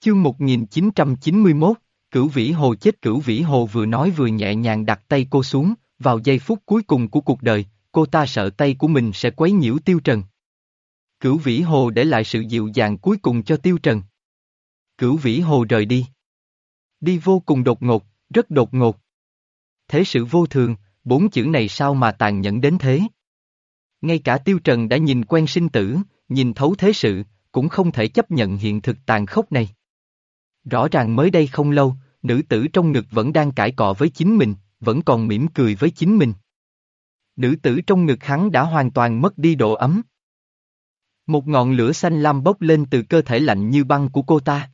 Chương 1991, Cửu Vĩ Hồ chết Cửu Vĩ Hồ vừa nói vừa nhẹ nhàng đặt tay cô xuống, vào giây phút cuối cùng của cuộc đời, cô ta sợ tay của mình sẽ quấy nhiễu Tiêu Trần. Cửu Vĩ Hồ để lại sự dịu dàng cuối cùng cho Tiêu Trần. Cửu Vĩ Hồ rời đi. Đi vô cùng đột ngột, rất đột ngột. Thế sự vô thường, bốn chữ này sao mà tàn nhẫn đến thế? Ngay cả Tiêu Trần đã nhìn quen sinh tử, nhìn thấu thế sự, cũng không thể chấp nhận hiện thực tàn khốc này. Rõ ràng mới đây không lâu, nữ tử trong ngực vẫn đang cãi cọ với chính mình, vẫn còn mỉm cười với chính mình. Nữ tử trong ngực hắn đã hoàn toàn mất đi độ ấm. Một ngọn lửa xanh lam bốc lên từ cơ thể lạnh như băng của cô ta.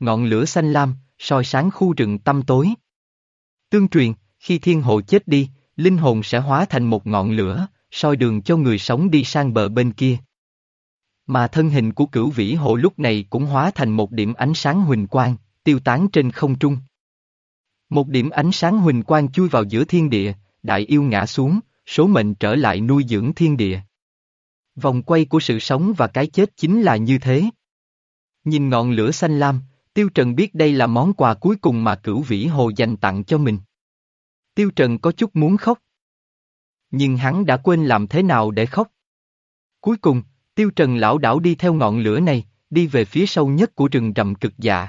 Ngọn lửa xanh lam, soi sáng khu rừng tăm tối. Tương truyền, khi thiên hộ chết đi, linh hồn sẽ hóa thành một ngọn lửa, soi đường cho người sống đi sang bờ bên kia. Mà thân hình của cửu vĩ hộ lúc này cũng hóa thành một điểm ánh sáng huỳnh quang, tiêu tán trên không trung. Một điểm ánh sáng huỳnh quang chui vào giữa thiên địa, đại yêu ngã xuống, số mệnh trở lại nuôi dưỡng thiên địa. Vòng quay của sự sống và cái chết chính là như thế. Nhìn ngọn lửa xanh lam, Tiêu Trần biết đây là món quà cuối cùng mà cửu vĩ hồ dành tặng cho mình. Tiêu Trần có chút muốn khóc. Nhưng hắn đã quên làm thế nào để khóc. Cuối cùng, Tiêu Trần lão đảo đi theo ngọn lửa này, đi về phía sâu nhất của rừng rậm cực dạ.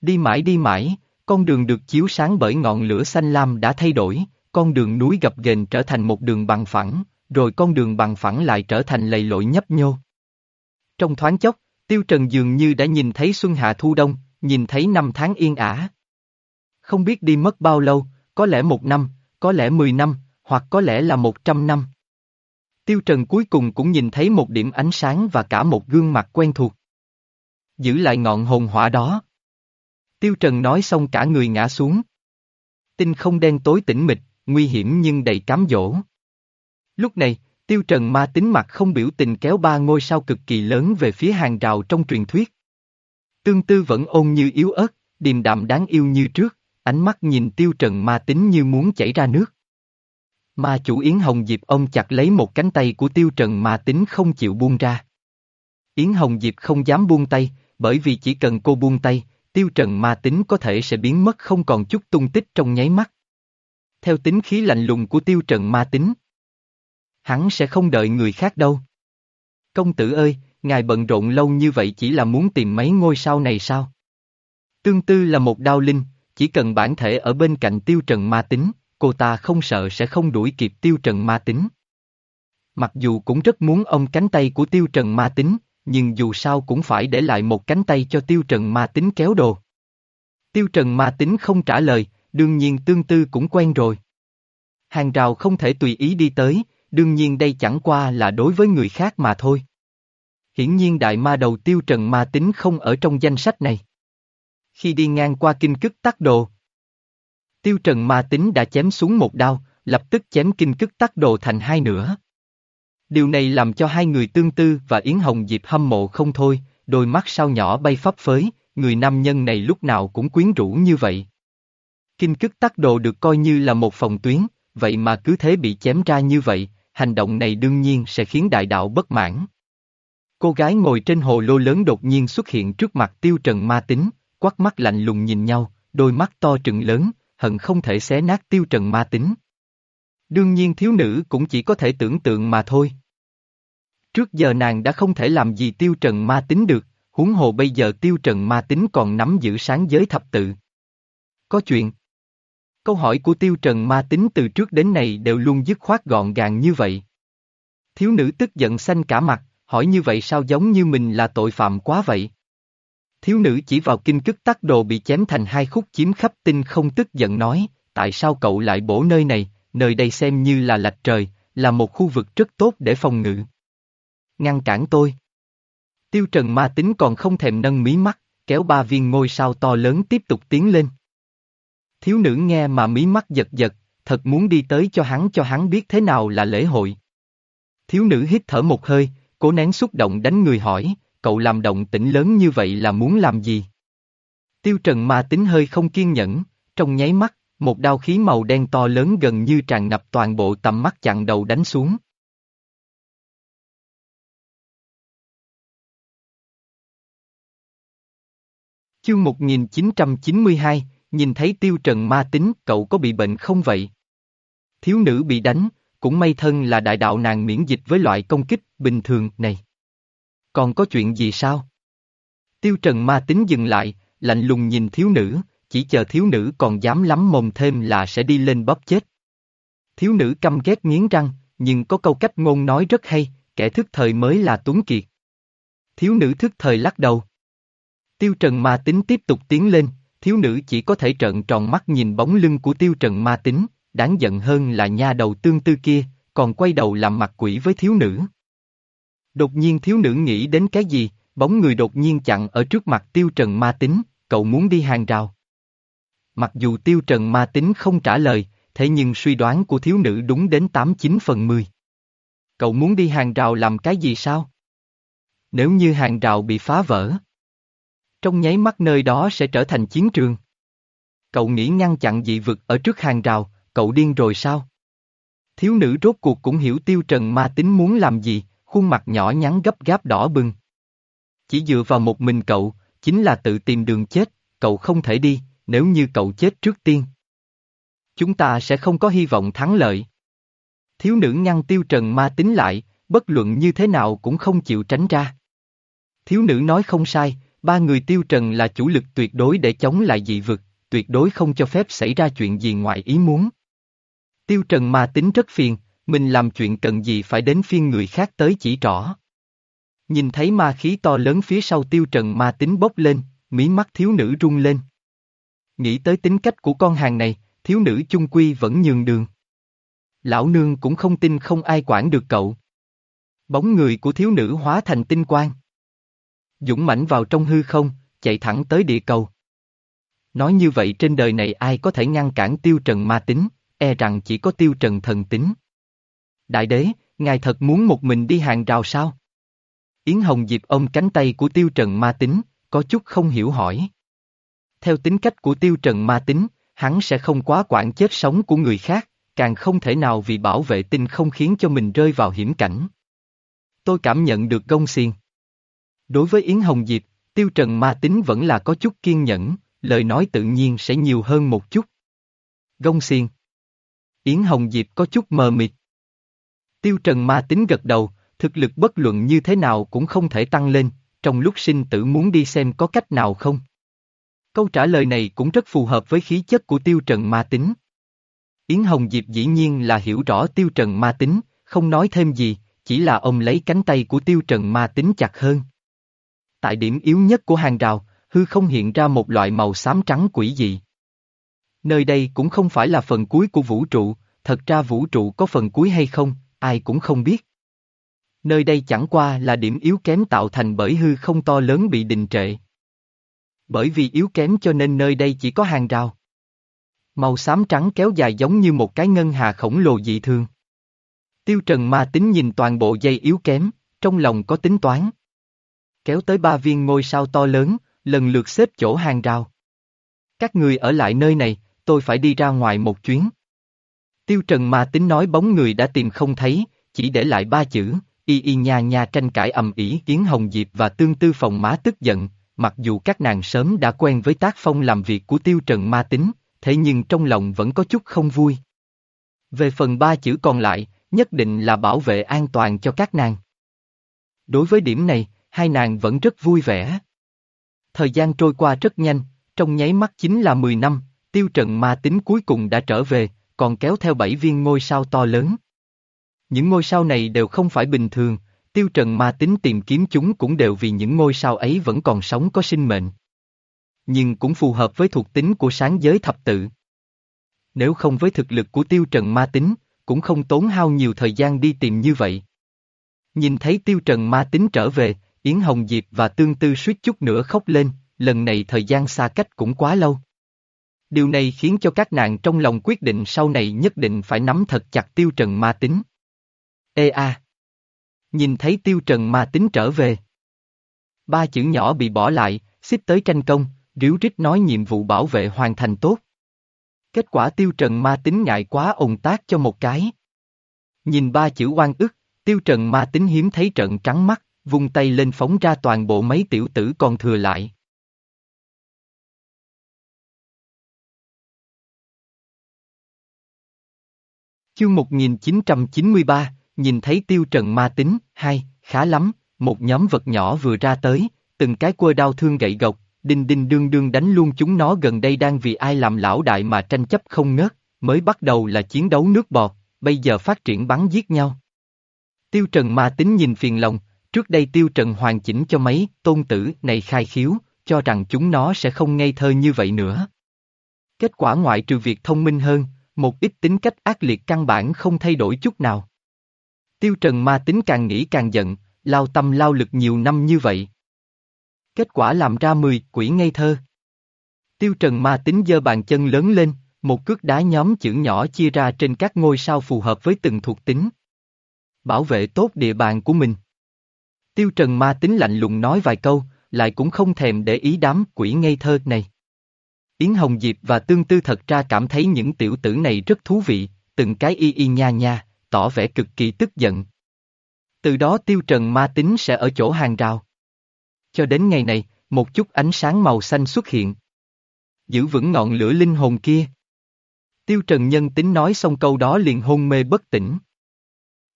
Đi mãi đi mãi, con đường được chiếu sáng bởi ngọn lửa xanh lam đã thay đổi, con đường núi gập ghềnh trở thành một đường bằng phẳng, rồi con đường bằng phẳng lại trở thành lầy lội nhấp nhô. Trong thoáng chốc, Tiêu Trần dường như đã nhìn thấy xuân hạ thu đông, nhìn thấy năm tháng yên ả. Không biết đi mất bao lâu, có lẽ một năm, có lẽ mười năm, hoặc có lẽ là một trăm năm. Tiêu Trần cuối cùng cũng nhìn thấy một điểm ánh sáng và cả một gương mặt quen thuộc. Giữ lại ngọn hồn hỏa đó. Tiêu Trần nói xong cả người ngã xuống. Tinh không đen tối tĩnh mịch, nguy hiểm nhưng đầy cám dỗ. Lúc này, Tiêu Trần ma tính mặt không biểu tình kéo ba ngôi sao cực kỳ lớn về phía hàng rào trong truyền thuyết. Tương tư vẫn ôn như yếu ớt, điềm đạm đáng yêu như trước, ánh mắt nhìn Tiêu Trần ma tính như muốn chảy ra nước. Ma chủ Yến Hồng Diệp ông chặt lấy một cánh tay của Tiêu Trần ma tính không chịu buông ra. Yến Hồng Diệp không dám buông tay, bởi vì chỉ cần cô buông tay, Tiêu Trần ma tính có thể sẽ biến mất không còn chút tung tích trong nháy mắt. Theo tính khí lạnh lùng của Tiêu Trần ma tính, hắn sẽ không đợi người khác đâu. Công tử ơi, ngài bận rộn lâu như vậy chỉ là muốn tìm mấy ngôi sao này sao? Tương tư là một đao linh, chỉ cần bản thể ở bên cạnh tiêu trần ma tính, cô ta không sợ sẽ không đuổi kịp tiêu trần ma tính. Mặc dù cũng rất muốn ông cánh tay của tiêu trần ma tính, nhưng dù sao cũng phải để lại một cánh tay cho tiêu trần ma tính kéo đồ. Tiêu trần ma tính không trả lời, đương nhiên tương tư cũng quen rồi. Hàng rào không thể tùy ý đi tới, đương nhiên đây chẳng qua là đối với người khác mà thôi. Hiển nhiên đại ma đầu tiêu trần ma tính không ở trong danh sách này. Khi đi ngang qua kinh cức tắc đồ, tiêu trần ma tính đã chém xuống một đao, lập tức chém kinh cức tắc đồ thành hai nửa. Điều này làm cho hai người tương tư và Yến Hồng Diệp hâm mộ không thôi, đôi mắt sao nhỏ bay phấp phới, người nam nhân này lúc nào cũng quyến rũ như vậy. Kinh cức tắc đồ được coi như là một phòng tuyến, vậy mà cứ thế bị chém ra như vậy, hành động này đương nhiên sẽ khiến đại đạo bất mãn. Cô gái ngồi trên hồ lô lớn đột nhiên xuất hiện trước mặt tiêu trần ma tính, quắt mắt lạnh lùng nhìn nhau, đôi mắt to trừng lớn, hận không thể xé nát tiêu trần ma tính. Đương nhiên thiếu nữ cũng chỉ có thể tưởng tượng mà thôi. Trước giờ nàng đã không thể làm gì tiêu trần ma tính được, huống hồ bây giờ tiêu trần ma tính còn nắm giữ sáng giới thập tự. Có chuyện. Câu hỏi của Tiêu Trần ma tính từ trước đến nay đều luôn dứt khoát gọn gàng như vậy. Thiếu nữ tức giận xanh cả mặt, hỏi như vậy sao giống như mình là tội phạm quá vậy? Thiếu nữ chỉ vào kinh cức tắc đồ bị chém thành hai khúc chiếm khắp tinh không tức giận nói, tại sao cậu lại bổ nơi này, nơi đây xem như là lạch trời, là một khu vực rất tốt để phòng ngự. Ngăn cản tôi. Tiêu Trần ma tính còn không thèm nâng mí mắt, kéo ba viên ngôi sao to lớn tiếp tục tiến lên. Thiếu nữ nghe mà mí mắt giật giật, thật muốn đi tới cho hắn cho hắn biết thế nào là lễ hội. Thiếu nữ hít thở một hơi, cố nén xúc động đánh người hỏi, cậu làm động tĩnh lớn như vậy là muốn làm gì? Tiêu trần ma tính hơi không kiên nhẫn, trong nháy mắt, một đao khí màu đen to lớn gần như tràn ngập toàn bộ tầm mắt chặn đầu đánh xuống. Chương 1992, nhìn thấy tiêu trần ma tính, cậu có bị bệnh không vậy? Thiếu nữ bị đánh, cũng may thân là đại đạo nàng miễn dịch với loại công kích bình thường này. Còn có chuyện gì sao? Tiêu trần ma tính dừng lại, lạnh lùng nhìn thiếu nữ, chỉ chờ thiếu nữ còn dám lắm mồm thêm là sẽ đi lên bóp chết. Thiếu nữ căm ghét nghiến răng, nhưng có câu cách ngôn nói rất hay, kẻ thức thời mới là tuấn kiệt. Thiếu nữ thức thời lắc đầu. Tiêu trần ma tính tiếp tục tiến lên, thiếu nữ chỉ có thể trợn tròn mắt nhìn bóng lưng của tiêu trần ma tính, đáng giận hơn là nha đầu tương tư kia, còn quay đầu làm mặt quỷ với thiếu nữ. Đột nhiên thiếu nữ nghĩ đến cái gì, bóng người đột nhiên chặn ở trước mặt tiêu trần ma tính, cậu muốn đi hàng rào. Mặc dù tiêu trần ma tính không trả lời, thế nhưng suy đoán của thiếu nữ đúng đến 89 phần 10. Cậu muốn đi hàng rào làm cái gì sao? Nếu như hàng rào bị phá vỡ, trong nháy mắt nơi đó sẽ trở thành chiến trường. Cậu nghĩ ngăn chặn dị vực ở trước hàng rào, cậu điên rồi sao? Thiếu nữ rốt cuộc cũng hiểu tiêu trần ma tính muốn làm gì, khuôn mặt nhỏ nhắn gấp gáp đỏ bừng. Chỉ dựa vào một mình cậu, chính là tự tìm đường chết, cậu không thể đi, nếu như cậu chết trước tiên. Chúng ta sẽ không có hy vọng thắng lợi. Thiếu nữ ngăn tiêu trần ma tính lại, bất luận như thế nào cũng không chịu tránh ra. Thiếu nữ nói không sai, ba người tiêu trần là chủ lực tuyệt đối để chống lại dị vực, tuyệt đối không cho phép xảy ra chuyện gì ngoài ý muốn. Tiêu trần ma tính rất phiền, mình làm chuyện cần gì phải đến phiên người khác tới chỉ trỏ. Nhìn thấy ma khí to lớn phía sau tiêu trần ma tính bốc lên, mí mắt thiếu nữ rung lên. Nghĩ tới tính cách của con hàng này, thiếu nữ chung quy vẫn nhường đường. Lão nương cũng không tin không ai quản được cậu. Bóng người của thiếu nữ hóa thành tinh quang. Dũng mãnh vào trong hư không, chạy thẳng tới địa cầu. Nói như vậy trên đời này ai có thể ngăn cản tiêu trần ma tính, e rằng chỉ có tiêu trần thần tính. Đại đế, ngài thật muốn một mình đi hàng rào sao? Yến Hồng Diệp ôm cánh tay của tiêu trần ma tính, có chút không hiểu hỏi. Theo tính cách của tiêu trần ma tính, hắn sẽ không quá quản chết sống của người khác, càng không thể nào vì bảo vệ tinh không khiến cho mình rơi vào hiểm cảnh. Tôi cảm nhận được gông xiên. Đối với Yến Hồng Diệp, tiêu trần ma tính vẫn là có chút kiên nhẫn, lời nói tự nhiên sẽ nhiều hơn một chút. Gông xiên. Yến Hồng Diệp có chút mờ mịt. Tiêu trần ma tính gật đầu, thực lực bất luận như thế nào cũng không thể tăng lên, trong lúc sinh tử muốn đi xem có cách nào không. Câu trả lời này cũng rất phù hợp với khí chất của tiêu trần ma tính. Yến Hồng Diệp dĩ nhiên là hiểu rõ tiêu trần ma tính, không nói thêm gì, chỉ là ông lấy cánh tay của tiêu trần ma tính chặt hơn. Tại điểm yếu nhất của hàng rào, hư không hiện ra một loại màu xám trắng quỷ dị. Nơi đây cũng không phải là phần cuối của vũ trụ, thật ra vũ trụ có phần cuối hay không, ai cũng không biết. Nơi đây chẳng qua là điểm yếu kém tạo thành bởi hư không to lớn bị đình trệ. Bởi vì yếu kém cho nên nơi đây chỉ có hàng rào. Màu xám trắng kéo dài giống như một cái ngân hà khổng lồ dị thường. Tiêu Trần ma tính nhìn toàn bộ dây yếu kém, trong lòng có tính toán. Kéo tới ba viên ngôi sao to lớn, lần lượt xếp chỗ hàng rào. Các người ở lại nơi này, tôi phải đi ra ngoài một chuyến. Tiêu Trần ma tính nói bóng người đã tìm không thấy, chỉ để lại ba chữ, y y nha nha tranh cãi ầm ĩ Yến Hồng Diệp và Tương Tư Phòng Má tức giận, mặc dù các nàng sớm đã quen với tác phong làm việc của Tiêu Trần ma tính, thế nhưng trong lòng vẫn có chút không vui. Về phần ba chữ còn lại, nhất định là bảo vệ an toàn cho các nàng. Đối với điểm này, hai nàng vẫn rất vui vẻ. Thời gian trôi qua rất nhanh, trong nháy mắt chính là 10 năm, tiêu trần ma tính cuối cùng đã trở về, còn kéo theo bảy viên ngôi sao to lớn. Những ngôi sao này đều không phải bình thường, tiêu trần ma tính tìm kiếm chúng cũng đều vì những ngôi sao ấy vẫn còn sống có sinh mệnh. Nhưng cũng phù hợp với thuộc tính của sáng giới thập tự. Nếu không với thực lực của tiêu trần ma tính, cũng không tốn hao nhiều thời gian đi tìm như vậy. Nhìn thấy tiêu trần ma tính trở về, Yến Hồng Diệp và Tương Tư suýt chút nữa khóc lên, lần này thời gian xa cách cũng quá lâu. Điều này khiến cho các nàng trong lòng quyết định sau này nhất định phải nắm thật chặt tiêu trần ma tính. Ê a! Nhìn thấy tiêu trần ma tính trở về. Ba chữ nhỏ bị bỏ lại, xích tới tranh công, ríu rít nói nhiệm vụ bảo vệ hoàn thành tốt. Kết quả tiêu trần ma tính ngại quá ồn tác cho một cái. Nhìn ba chữ oan ức, tiêu trần ma tính hiếm thấy trận trắng mắt, vung tay lên phóng ra toàn bộ mấy tiểu tử còn thừa lại. Chương 1993, nhìn thấy tiêu trần ma tính, hai, khá lắm, một nhóm vật nhỏ vừa ra tới, từng cái quơ đau thương gậy gộc, đinh đinh đương đương đánh luôn chúng nó gần đây đang vì ai làm lão đại mà tranh chấp không ngớt, mới bắt đầu là chiến đấu nước bọt, bây giờ phát triển bắn giết nhau. Tiêu Trần ma tính nhìn phiền lòng, trước đây Tiêu Trần hoàn chỉnh cho mấy tôn tử này khai khiếu, cho rằng chúng nó sẽ không ngây thơ như vậy nữa. Kết quả ngoại trừ việc thông minh hơn, một ít tính cách ác liệt căn bản không thay đổi chút nào. Tiêu Trần ma tính càng nghĩ càng giận, lao tâm lao lực nhiều năm như vậy. Kết quả làm ra 10 quỷ ngây thơ. Tiêu Trần ma tính giơ bàn chân lớn lên, một cước đá nhóm chữ nhỏ chia ra trên các ngôi sao phù hợp với từng thuộc tính. Bảo vệ tốt địa bàn của mình. Tiêu Trần ma tính lạnh lùng nói vài câu, lại cũng không thèm để ý đám quỷ ngây thơ này. Yến Hồng Diệp và Tương Tư thật ra cảm thấy những tiểu tử này rất thú vị, từng cái y y nha nha, tỏ vẻ cực kỳ tức giận. Từ đó Tiêu Trần ma tính sẽ ở chỗ hàng rào. Cho đến ngày này, một chút ánh sáng màu xanh xuất hiện. Giữ vững ngọn lửa linh hồn kia. Tiêu Trần nhân tính nói xong câu đó liền hôn mê bất tỉnh.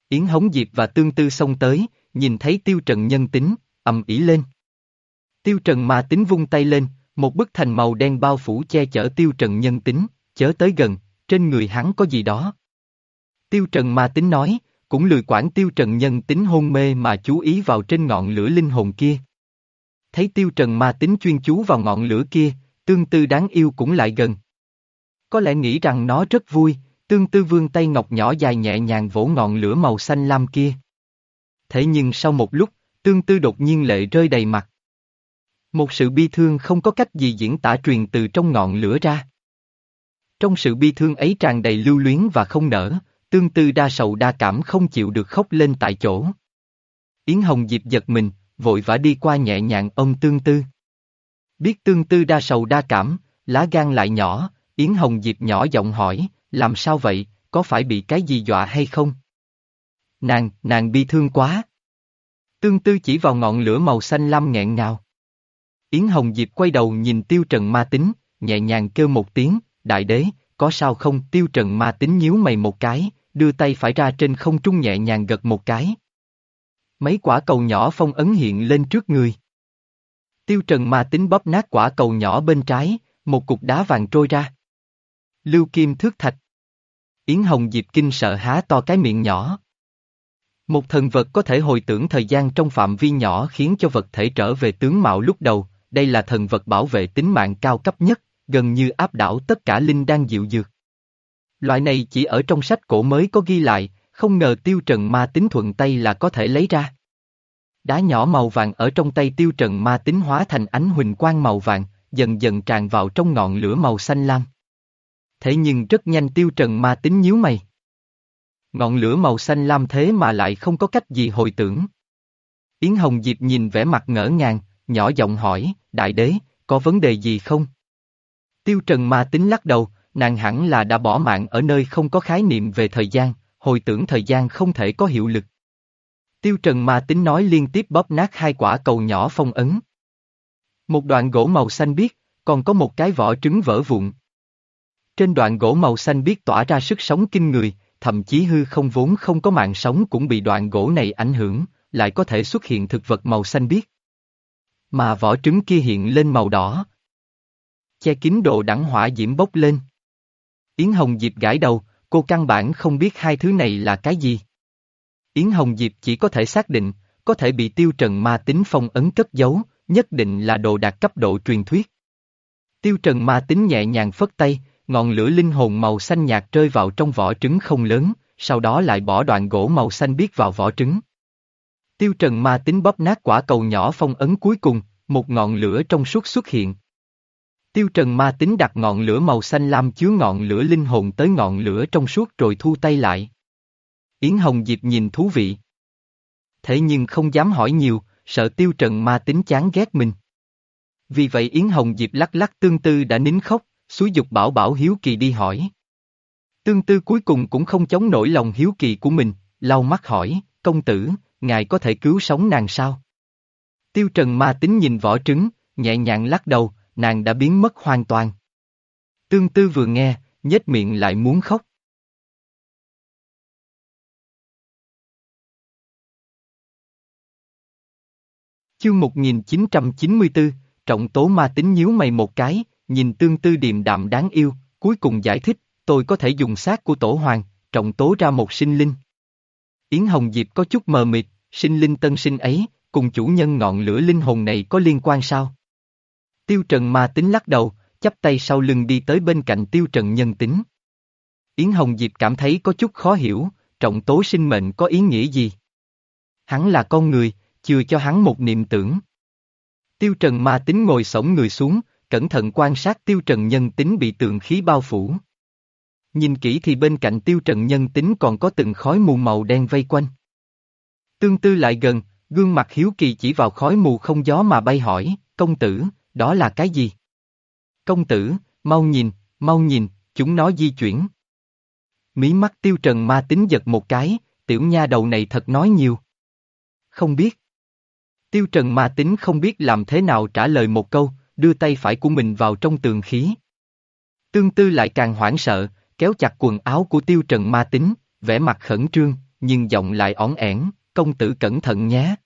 Yến Hống Diệp và Tương Tư xông tới, nhìn thấy Tiêu Trần nhân tính, ầm ĩ lên. Tiêu Trần ma tính vung tay lên, một bức thành màu đen bao phủ che chở Tiêu Trần nhân tính, chớ tới gần, trên người hắn có gì đó. Tiêu Trần ma tính nói, cũng lười quản Tiêu Trần nhân tính hôn mê mà chú ý vào trên ngọn lửa linh hồn kia. Thấy Tiêu Trần ma tính chuyên chú vào ngọn lửa kia, tương tư đáng yêu cũng lại gần. Có lẽ nghĩ rằng nó rất vui, tương tư vương tay ngọc nhỏ dài nhẹ nhàng vỗ ngọn lửa màu xanh lam kia. Thế nhưng sau một lúc, tương tư đột nhiên lệ rơi đầy mặt. Một sự bi thương không có cách gì diễn tả truyền từ trong ngọn lửa ra. Trong sự bi thương ấy tràn đầy lưu luyến và không nở, tương tư đa sầu đa cảm không chịu được khóc lên tại chỗ. Yến Hồng dịp giật mình, vội vã đi qua nhẹ nhàng ôm tương tư. Biết tương tư đa sầu đa cảm, lá gan lại nhỏ, Yến Hồng Diệp nhỏ giọng hỏi, làm sao vậy, có phải bị cái gì dọa hay không? Nàng, nàng bi thương quá. Tương tư chỉ vào ngọn lửa màu xanh lam nghẹn ngào. Yến Hồng Diệp quay đầu nhìn Tiêu Trần ma tính, nhẹ nhàng kêu một tiếng, đại đế, có sao không? Tiêu Trần ma tính nhíu mày một cái, đưa tay phải ra trên không trung nhẹ nhàng gật một cái. Mấy quả cầu nhỏ phong ấn hiện lên trước người. Tiêu Trần ma tính bóp nát quả cầu nhỏ bên trái, một cục đá vàng trôi ra. Lưu Kim Thước Thạch. Yến Hồng Diệp Kinh sợ há to cái miệng nhỏ. Một thần vật có thể hồi tưởng thời gian trong phạm vi nhỏ khiến cho vật thể trở về tướng mạo lúc đầu, đây là thần vật bảo vệ tính mạng cao cấp nhất, gần như áp đảo tất cả linh đang dịu dược. Loại này chỉ ở trong sách cổ mới có ghi lại, không ngờ tiêu trần ma tính thuận tay là có thể lấy ra. Đá nhỏ màu vàng ở trong tay tiêu trần ma tính hóa thành ánh huỳnh quang màu vàng, dần dần tràn vào trong ngọn lửa màu xanh lam. Thế nhưng rất nhanh tiêu trần ma tính nhíu mày. Ngọn lửa màu xanh lam thế mà lại không có cách gì hồi tưởng. Yến Hồng Diệp nhìn vẻ mặt ngỡ ngàng, nhỏ giọng hỏi, đại đế, có vấn đề gì không? Tiêu Trần ma tính lắc đầu, nàng hẳn là đã bỏ mạng ở nơi không có khái niệm về thời gian, hồi tưởng thời gian không thể có hiệu lực. Tiêu Trần ma tính nói liên tiếp bóp nát hai quả cầu nhỏ phong ấn. Một đoạn gỗ màu xanh biếc, còn có một cái vỏ trứng vỡ vụn. Trên đoạn gỗ màu xanh biếc tỏa ra sức sống kinh người, thậm chí hư không vốn không có mạng sống cũng bị đoạn gỗ này ảnh hưởng, lại có thể xuất hiện thực vật màu xanh biếc. Mà vỏ trứng kia hiện lên màu đỏ. Che kín độ đẳng hỏa diễm bốc lên. Yến Hồng Diệp gãi đầu, cô căn bản không biết hai thứ này là cái gì. Yến Hồng Diệp chỉ có thể xác định, có thể bị tiêu trần ma tính phong ấn cất giấu, nhất định là đồ đạt cấp độ truyền thuyết. Tiêu trần ma tính nhẹ nhàng phất tay, ngọn lửa linh hồn màu xanh nhạt rơi vào trong vỏ trứng không lớn, sau đó lại bỏ đoạn gỗ màu xanh biếc vào vỏ trứng. Tiêu trần ma tính bóp nát quả cầu nhỏ phong ấn cuối cùng, một ngọn lửa trong suốt xuất hiện. Tiêu trần ma tính đặt ngọn lửa màu xanh lam chứa ngọn lửa linh hồn tới ngọn lửa trong suốt rồi thu tay lại. Yến Hồng Diệp nhìn thú vị. Thế nhưng không dám hỏi nhiều, sợ tiêu trần ma tính chán ghét mình. Vì vậy Yến Hồng Diệp lắc lắc tương tư đã nín khóc, xúi dục bảo bảo hiếu kỳ đi hỏi. Tương tư cuối cùng cũng không chống nổi lòng hiếu kỳ của mình, lau mắt hỏi, công tử, ngài có thể cứu sống nàng sao? Tiêu Trần ma tính nhìn vỏ trứng, nhẹ nhàng lắc đầu, nàng đã biến mất hoàn toàn. Tương tư vừa nghe, nhếch miệng lại muốn khóc. Chương 1994, trọng tố ma tính nhíu mày một cái, nhìn tương tư điềm đạm đáng yêu, cuối cùng giải thích, tôi có thể dùng xác của tổ hoàng, trọng tố ra một sinh linh. Yến Hồng Diệp có chút mờ mịt, sinh linh tân sinh ấy, cùng chủ nhân ngọn lửa linh hồn này có liên quan sao? Tiêu Trần ma tính lắc đầu, chắp tay sau lưng đi tới bên cạnh Tiêu Trần nhân tính. Yến Hồng Diệp cảm thấy có chút khó hiểu, trọng tố sinh mệnh có ý nghĩa gì? Hắn là con người, chưa cho hắn một niệm tưởng. Tiêu Trần ma tính ngồi sổng người xuống, cẩn thận quan sát Tiêu Trần nhân tính bị tượng khí bao phủ. Nhìn kỹ thì bên cạnh Tiêu Trần nhân tính còn có từng khói mù màu đen vây quanh. Tương tư lại gần, gương mặt hiếu kỳ chỉ vào khói mù không gió mà bay hỏi, công tử, đó là cái gì? Công tử, mau nhìn, mau nhìn, chúng nó di chuyển. Mí mắt tiêu trần ma tính giật một cái, tiểu nha đầu này thật nói nhiều. Không biết. Tiêu trần ma tính không biết làm thế nào trả lời một câu, đưa tay phải của mình vào trong tường khí. Tương tư lại càng hoảng sợ, kéo chặt quần áo của tiêu trần ma tính, vẻ mặt khẩn trương, nhưng giọng lại ỏn ẻn, công tử cẩn thận nhé.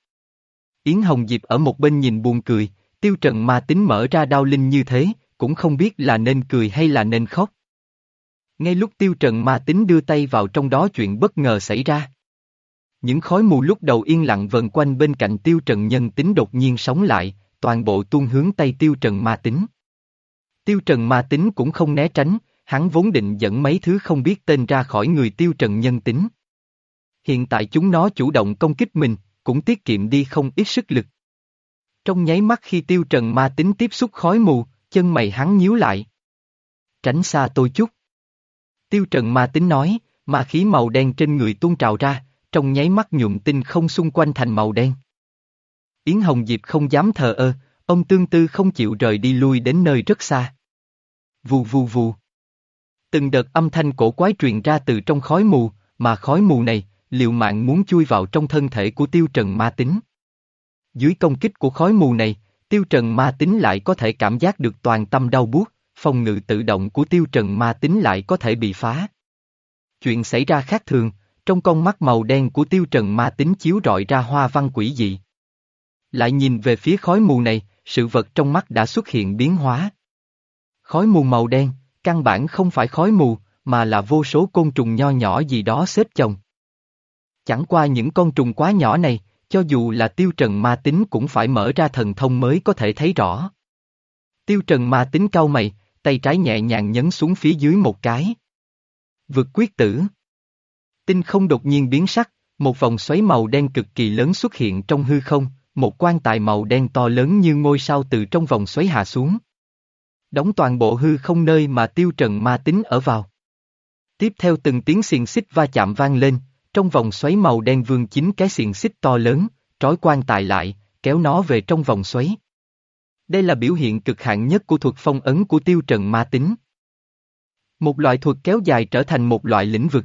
Yến Hồng Diệp ở một bên nhìn buồn cười, tiêu trần ma tính mở ra đau linh như thế, cũng không biết là nên cười hay là nên khóc. Ngay lúc tiêu trần ma tính đưa tay vào trong đó chuyện bất ngờ xảy ra. Những khói mù lúc đầu yên lặng vần quanh bên cạnh tiêu trần nhân tính đột nhiên sống lại, toàn bộ tuôn hướng tay tiêu trần ma tính. Tiêu trần ma tính cũng không né tránh, hắn vốn định dẫn mấy thứ không biết tên ra khỏi người tiêu trần nhân tính. Hiện tại chúng nó chủ động công kích mình, cũng tiết kiệm đi không ít sức lực. Trong nháy mắt khi tiêu trần ma tính tiếp xúc khói mù, chân mày hắn nhíu lại. Tránh xa tôi chút. Tiêu trần ma tính nói, ma khí màu đen trên người tuôn trào ra, trong nháy mắt nhuộm tinh không xung quanh thành màu đen. Yến Hồng Diệp không dám thờ ơ, ông tương tư không chịu rời đi lui đến nơi rất xa. Vù vù vù. Từng đợt âm thanh cổ quái truyền ra từ trong khói mù, mà khói mù này, liệu mạng muốn chui vào trong thân thể của tiêu trần ma tính. Dưới công kích của khói mù này, tiêu trần ma tính lại có thể cảm giác được toàn tâm đau buốt, phòng ngự tự động của tiêu trần ma tính lại có thể bị phá. Chuyện xảy ra khác thường, trong con mắt màu đen của tiêu trần ma tính chiếu rọi ra hoa văn quỷ dị. Lại nhìn về phía khói mù này, sự vật trong mắt đã xuất hiện biến hóa. Khói mù màu đen, căn bản không phải khói mù, mà là vô số côn trùng nho nhỏ gì đó xếp chồng. Chẳng qua những con trùng quá nhỏ này, cho dù là tiêu trần ma tính cũng phải mở ra thần thông mới có thể thấy rõ. Tiêu trần ma tính cau mày, tay trái nhẹ nhàng nhấn xuống phía dưới một cái. Vực quyết tử. Tinh không đột nhiên biến sắc, một vòng xoáy màu đen cực kỳ lớn xuất hiện trong hư không, một quan tài màu đen to lớn như ngôi sao từ trong vòng xoáy hạ xuống. Đóng toàn bộ hư không nơi mà tiêu trần ma tính ở vào. Tiếp theo từng tiếng xiềng xích va chạm vang lên, trong vòng xoáy màu đen vương chính cái xiềng xích to lớn, trói quan tài lại, kéo nó về trong vòng xoáy. Đây là biểu hiện cực hạn nhất của thuật phong ấn của tiêu trần ma tính. Một loại thuật kéo dài trở thành một loại lĩnh vực.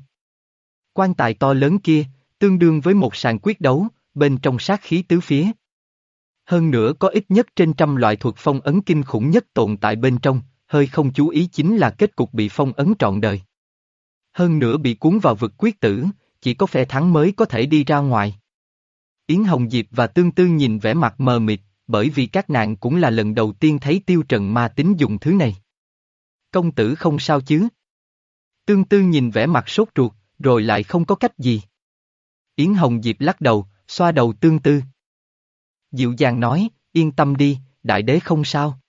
Quan tài to lớn kia, tương đương với một sàn quyết đấu, bên trong sát khí tứ phía. Hơn nữa có ít nhất trên trăm loại thuật phong ấn kinh khủng nhất tồn tại bên trong, hơi không chú ý chính là kết cục bị phong ấn trọn đời. Hơn nữa bị cuốn vào vực quyết tử, chỉ có phe thắng mới có thể đi ra ngoài. Yến Hồng Diệp và Tương Tư nhìn vẻ mặt mờ mịt, bởi vì các nạn cũng là lần đầu tiên thấy tiêu trần ma tính dùng thứ này. Công tử không sao chứ? Tương Tư nhìn vẻ mặt sốt ruột, rồi lại không có cách gì. Yến Hồng Diệp lắc đầu, xoa đầu Tương Tư. Dịu dàng nói, yên tâm đi, đại đế không sao.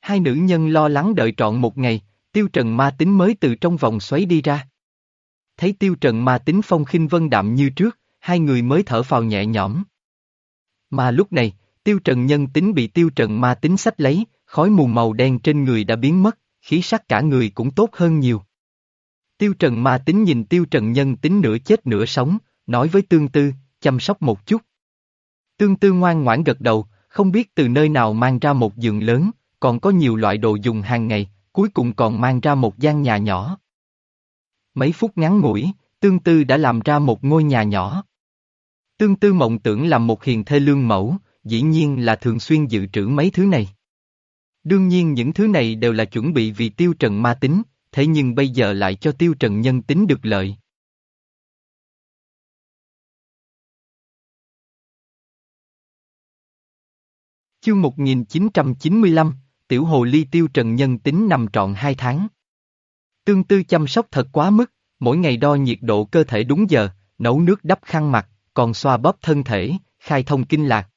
Hai nữ nhân lo lắng đợi trọn một ngày, tiêu trần ma tính mới từ trong vòng xoáy đi ra. Thấy tiêu trần ma tính phong khinh vân đạm như trước, hai người mới thở phào nhẹ nhõm. Mà lúc này, tiêu trần nhân tính bị tiêu trần ma tính sách lấy, khói mù màu đen trên người đã biến mất, khí sắc cả người cũng tốt hơn nhiều. Tiêu trần ma tính nhìn tiêu trần nhân tính nửa chết nửa sống, nói với tương tư, chăm sóc một chút. Tương tư ngoan ngoãn gật đầu, không biết từ nơi nào mang ra một giường lớn, còn có nhiều loại đồ dùng hàng ngày, cuối cùng còn mang ra một gian nhà nhỏ. Mấy phút ngắn ngủi, tương tư đã làm ra một ngôi nhà nhỏ. Tương tư mộng tưởng làm một hiền thê lương mẫu, dĩ nhiên là thường xuyên dự trữ mấy thứ này. Đương nhiên những thứ này đều là chuẩn bị vì tiêu trần ma tính, thế nhưng bây giờ lại cho tiêu trần nhân tính được lợi. Chương 1995, Tiểu Hồ Ly Tiêu Trần Nhân tính nằm trọn hai tháng. Tương tư chăm sóc thật quá mức, mỗi ngày đo nhiệt độ cơ thể đúng giờ, nấu nước đắp khăn mặt, còn xoa bóp thân thể, khai thông kinh lạc.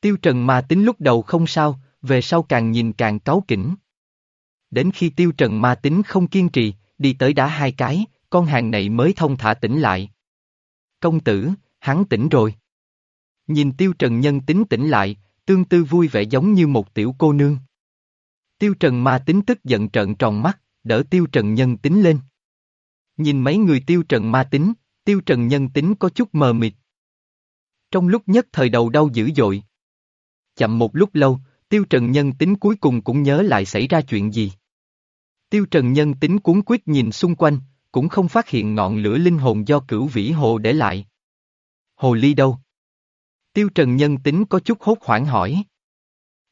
Tiêu Trần mà tính lúc đầu không sao, về sau càng nhìn càng cáu kỉnh. Đến khi Tiêu Trần ma tính không kiên trì, đi tới đá hai cái, con hàng này mới thông thả tỉnh lại. Công tử, hắn tỉnh rồi. Nhìn Tiêu Trần nhân tính tỉnh lại, tương tư vui vẻ giống như một tiểu cô nương. Tiêu Trần ma tính tức giận trợn tròn mắt, đỡ Tiêu Trần nhân tính lên. Nhìn mấy người Tiêu Trần ma tính, Tiêu Trần nhân tính có chút mờ mịt. Trong lúc nhất thời đầu đau dữ dội. Chậm một lúc lâu, Tiêu Trần nhân tính cuối cùng cũng nhớ lại xảy ra chuyện gì. Tiêu Trần nhân tính cuốn quyết nhìn xung quanh, cũng không phát hiện ngọn lửa linh hồn do cửu vĩ hồ để lại. Hồ ly đâu? Tiêu Trần nhân tính có chút hốt hoảng hỏi.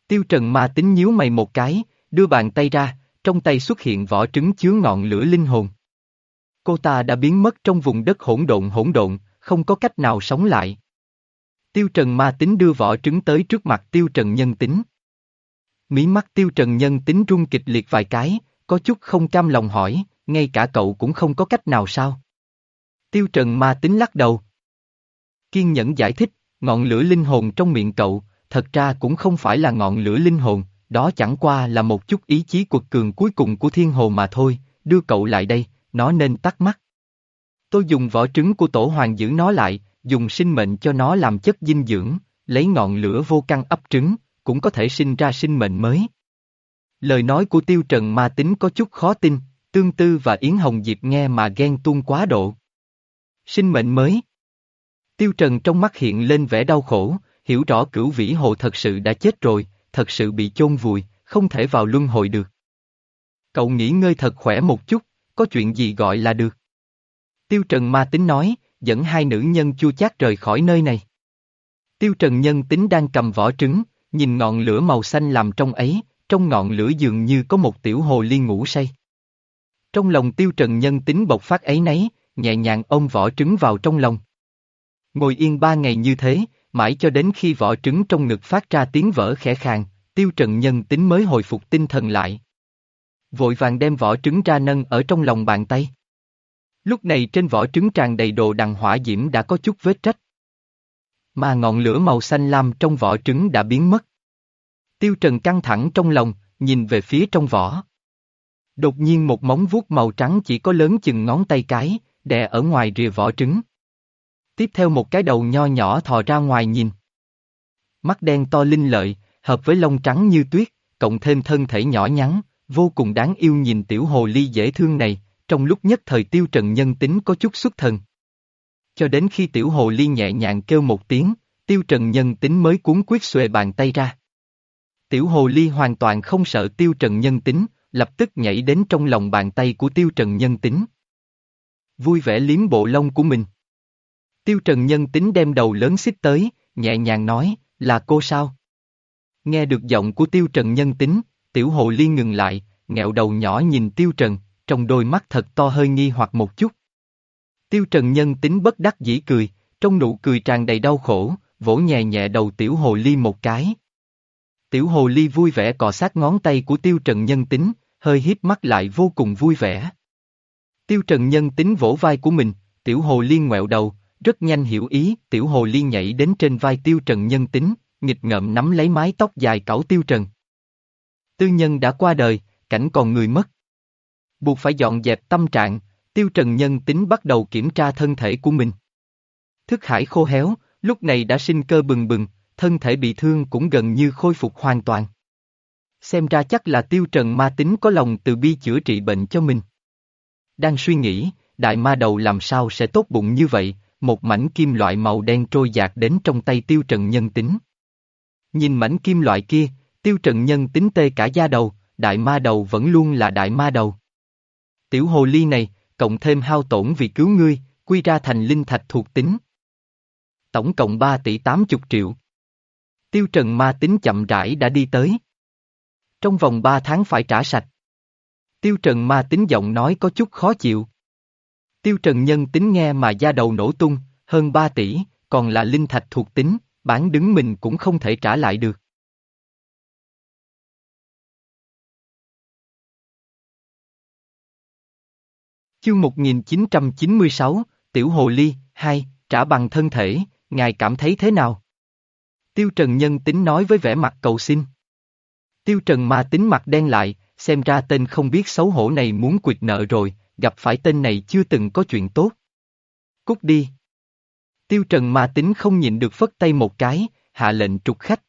Tiêu Trần ma tính nhíu mày một cái, đưa bàn tay ra, trong tay xuất hiện vỏ trứng chứa ngọn lửa linh hồn. Cô ta đã biến mất trong vùng đất hỗn độn hỗn độn, không có cách nào sống lại. Tiêu Trần ma tính đưa vỏ trứng tới trước mặt Tiêu Trần nhân tính. Mí mắt Tiêu Trần nhân tính rung kịch liệt vài cái, có chút không cam lòng hỏi, ngay cả cậu cũng không có cách nào sao? Tiêu Trần ma tính lắc đầu. Kiên nhẫn giải thích, ngọn lửa linh hồn trong miệng cậu, thật ra cũng không phải là ngọn lửa linh hồn, đó chẳng qua là một chút ý chí quật cường cuối cùng của thiên hồ mà thôi, đưa cậu lại đây, nó nên tắt mắt. Tôi dùng vỏ trứng của tổ hoàng giữ nó lại, dùng sinh mệnh cho nó làm chất dinh dưỡng, lấy ngọn lửa vô căn ấp trứng, cũng có thể sinh ra sinh mệnh mới. Lời nói của Tiêu Trần ma tính có chút khó tin, Tương Tư và Yến Hồng Diệp nghe mà ghen tuông quá độ. Sinh mệnh mới. Tiêu Trần trong mắt hiện lên vẻ đau khổ, hiểu rõ cửu vĩ hồ thật sự đã chết rồi, thật sự bị chôn vùi, không thể vào luân hồi được. Cậu nghỉ ngơi thật khỏe một chút, có chuyện gì gọi là được. Tiêu Trần ma tính nói, dẫn hai nữ nhân chua chát rời khỏi nơi này. Tiêu Trần nhân tính đang cầm vỏ trứng, nhìn ngọn lửa màu xanh làm trong ấy, trong ngọn lửa dường như có một tiểu hồ ly ngủ say. Trong lòng Tiêu Trần nhân tính bộc phát ấy nấy, nhẹ nhàng ôm vỏ trứng vào trong lòng. Ngồi yên ba ngày như thế, mãi cho đến khi vỏ trứng trong ngực phát ra tiếng vỡ khẽ khàng, Tiêu Trần nhân tính mới hồi phục tinh thần lại. Vội vàng đem vỏ trứng ra nâng ở trong lòng bàn tay. Lúc này trên vỏ trứng tràn đầy đồ đằng hỏa diễm đã có chút vết trách. Mà ngọn lửa màu xanh lam trong vỏ trứng đã biến mất. Tiêu Trần căng thẳng trong lòng, nhìn về phía trong vỏ. Đột nhiên một móng vuốt màu trắng chỉ có lớn chừng ngón tay cái, đè ở ngoài rìa vỏ trứng. Tiếp theo một cái đầu nho nhỏ thò ra ngoài nhìn. Mắt đen to linh lợi, hợp với lông trắng như tuyết, cộng thêm thân thể nhỏ nhắn, vô cùng đáng yêu nhìn tiểu hồ ly dễ thương này, trong lúc nhất thời tiêu trần nhân tính có chút xuất thần. Cho đến khi tiểu hồ ly nhẹ nhàng kêu một tiếng, tiêu trần nhân tính mới cuốn quyết xuề bàn tay ra. Tiểu hồ ly hoàn toàn không sợ tiêu trần nhân tính, lập tức nhảy đến trong lòng bàn tay của tiêu trần nhân tính. Vui vẻ liếm bộ lông của mình. Tiêu trần nhân tính đem đầu lớn xích tới, nhẹ nhàng nói, là cô sao? Nghe được giọng của tiêu trần nhân tính, tiểu hồ ly ngừng lại, nghẹo đầu nhỏ nhìn tiêu trần, trong đôi mắt thật to hơi nghi hoặc một chút. Tiêu trần nhân tính bất đắc dĩ cười, trong nụ cười tràn đầy đau khổ, vỗ nhẹ nhẹ đầu tiểu hồ ly một cái. Tiểu hồ ly vui vẻ cọ sát ngón tay của tiêu trần nhân tính, hơi híp mắt lại vô cùng vui vẻ. Tiêu trần nhân tính vỗ vai của mình, tiểu hồ ly ngoẹo đầu, rất nhanh hiểu ý, tiểu hồ ly nhảy đến trên vai tiêu trần nhân tính, nghịch ngợm nắm lấy mái tóc dài cẩu tiêu trần. Tư nhân đã qua đời, cảnh còn người mất. Buộc phải dọn dẹp tâm trạng, tiêu trần nhân tính bắt đầu kiểm tra thân thể của mình. Thức hải khô héo, lúc này đã sinh cơ bừng bừng, thân thể bị thương cũng gần như khôi phục hoàn toàn. Xem ra chắc là tiêu trần ma tính có lòng từ bi chữa trị bệnh cho mình. Đang suy nghĩ, đại ma đầu làm sao sẽ tốt bụng như vậy, một mảnh kim loại màu đen trôi dạt đến trong tay tiêu trần nhân tính. Nhìn mảnh kim loại kia, tiêu trần nhân tính tê cả da đầu, đại ma đầu vẫn luôn là đại ma đầu. Tiểu hồ ly này, cộng thêm hao tổn vì cứu ngươi, quy ra thành linh thạch thuộc tính. Tổng cộng 3 tỷ 80 triệu. Tiêu trần ma tính chậm rãi đã đi tới. Trong vòng 3 tháng phải trả sạch. Tiêu trần ma tính giọng nói có chút khó chịu. Tiêu Trần Nhân tính nghe mà da đầu nổ tung, hơn 3 tỷ, còn là linh thạch thuộc tính, bản đứng mình cũng không thể trả lại được. Chương 1996, Tiểu Hồ Ly, 2, trả bằng thân thể, ngài cảm thấy thế nào? Tiêu Trần Nhân tính nói với vẻ mặt cầu xin. Tiêu Trần mà tính mặt đen lại, xem ra tên không biết xấu hổ này muốn quyệt nợ rồi, gặp phải tên này chưa từng có chuyện tốt. Cút đi. Tiêu Trần ma tính không nhịn được phất tay một cái, hạ lệnh trục khách.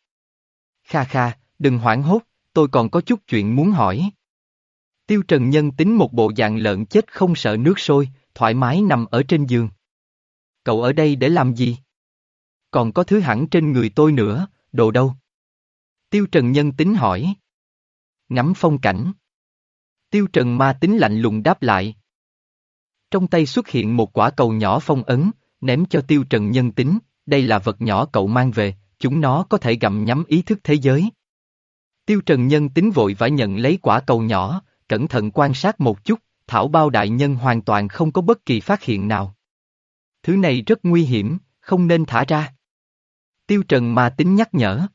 Kha kha, đừng hoảng hốt, tôi còn có chút chuyện muốn hỏi. Tiêu Trần nhân tính một bộ dạng lợn chết không sợ nước sôi, thoải mái nằm ở trên giường. Cậu ở đây để làm gì? Còn có thứ hẳn trên người tôi nữa, đồ đâu? Tiêu Trần nhân tính hỏi. Ngắm phong cảnh. Tiêu Trần ma tính lạnh lùng đáp lại. Trong tay xuất hiện một quả cầu nhỏ phong ấn, ném cho Tiêu Trần nhân tính, đây là vật nhỏ cậu mang về, chúng nó có thể gặm nhắm ý thức thế giới. Tiêu Trần nhân tính vội vã nhận lấy quả cầu nhỏ, cẩn thận quan sát một chút, Thảo bao đại nhân hoàn toàn không có bất kỳ phát hiện nào. Thứ này rất nguy hiểm, không nên thả ra. Tiêu Trần ma tính nhắc nhở.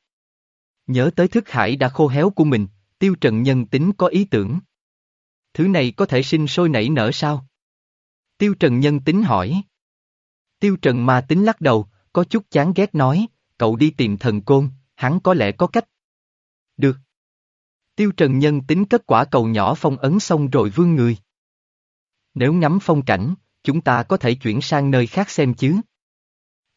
Nhớ tới thức hải đã khô héo của mình, Tiêu Trần nhân tính có ý tưởng. Thứ này có thể sinh sôi nảy nở sao? Tiêu Trần nhân tính hỏi. Tiêu Trần ma tính lắc đầu, có chút chán ghét nói, cậu đi tìm thần côn, hắn có lẽ có cách. Được. Tiêu Trần nhân tính kết quả cầu nhỏ phong ấn xong rồi vương người. Nếu ngắm phong cảnh, chúng ta có thể chuyển sang nơi khác xem chứ.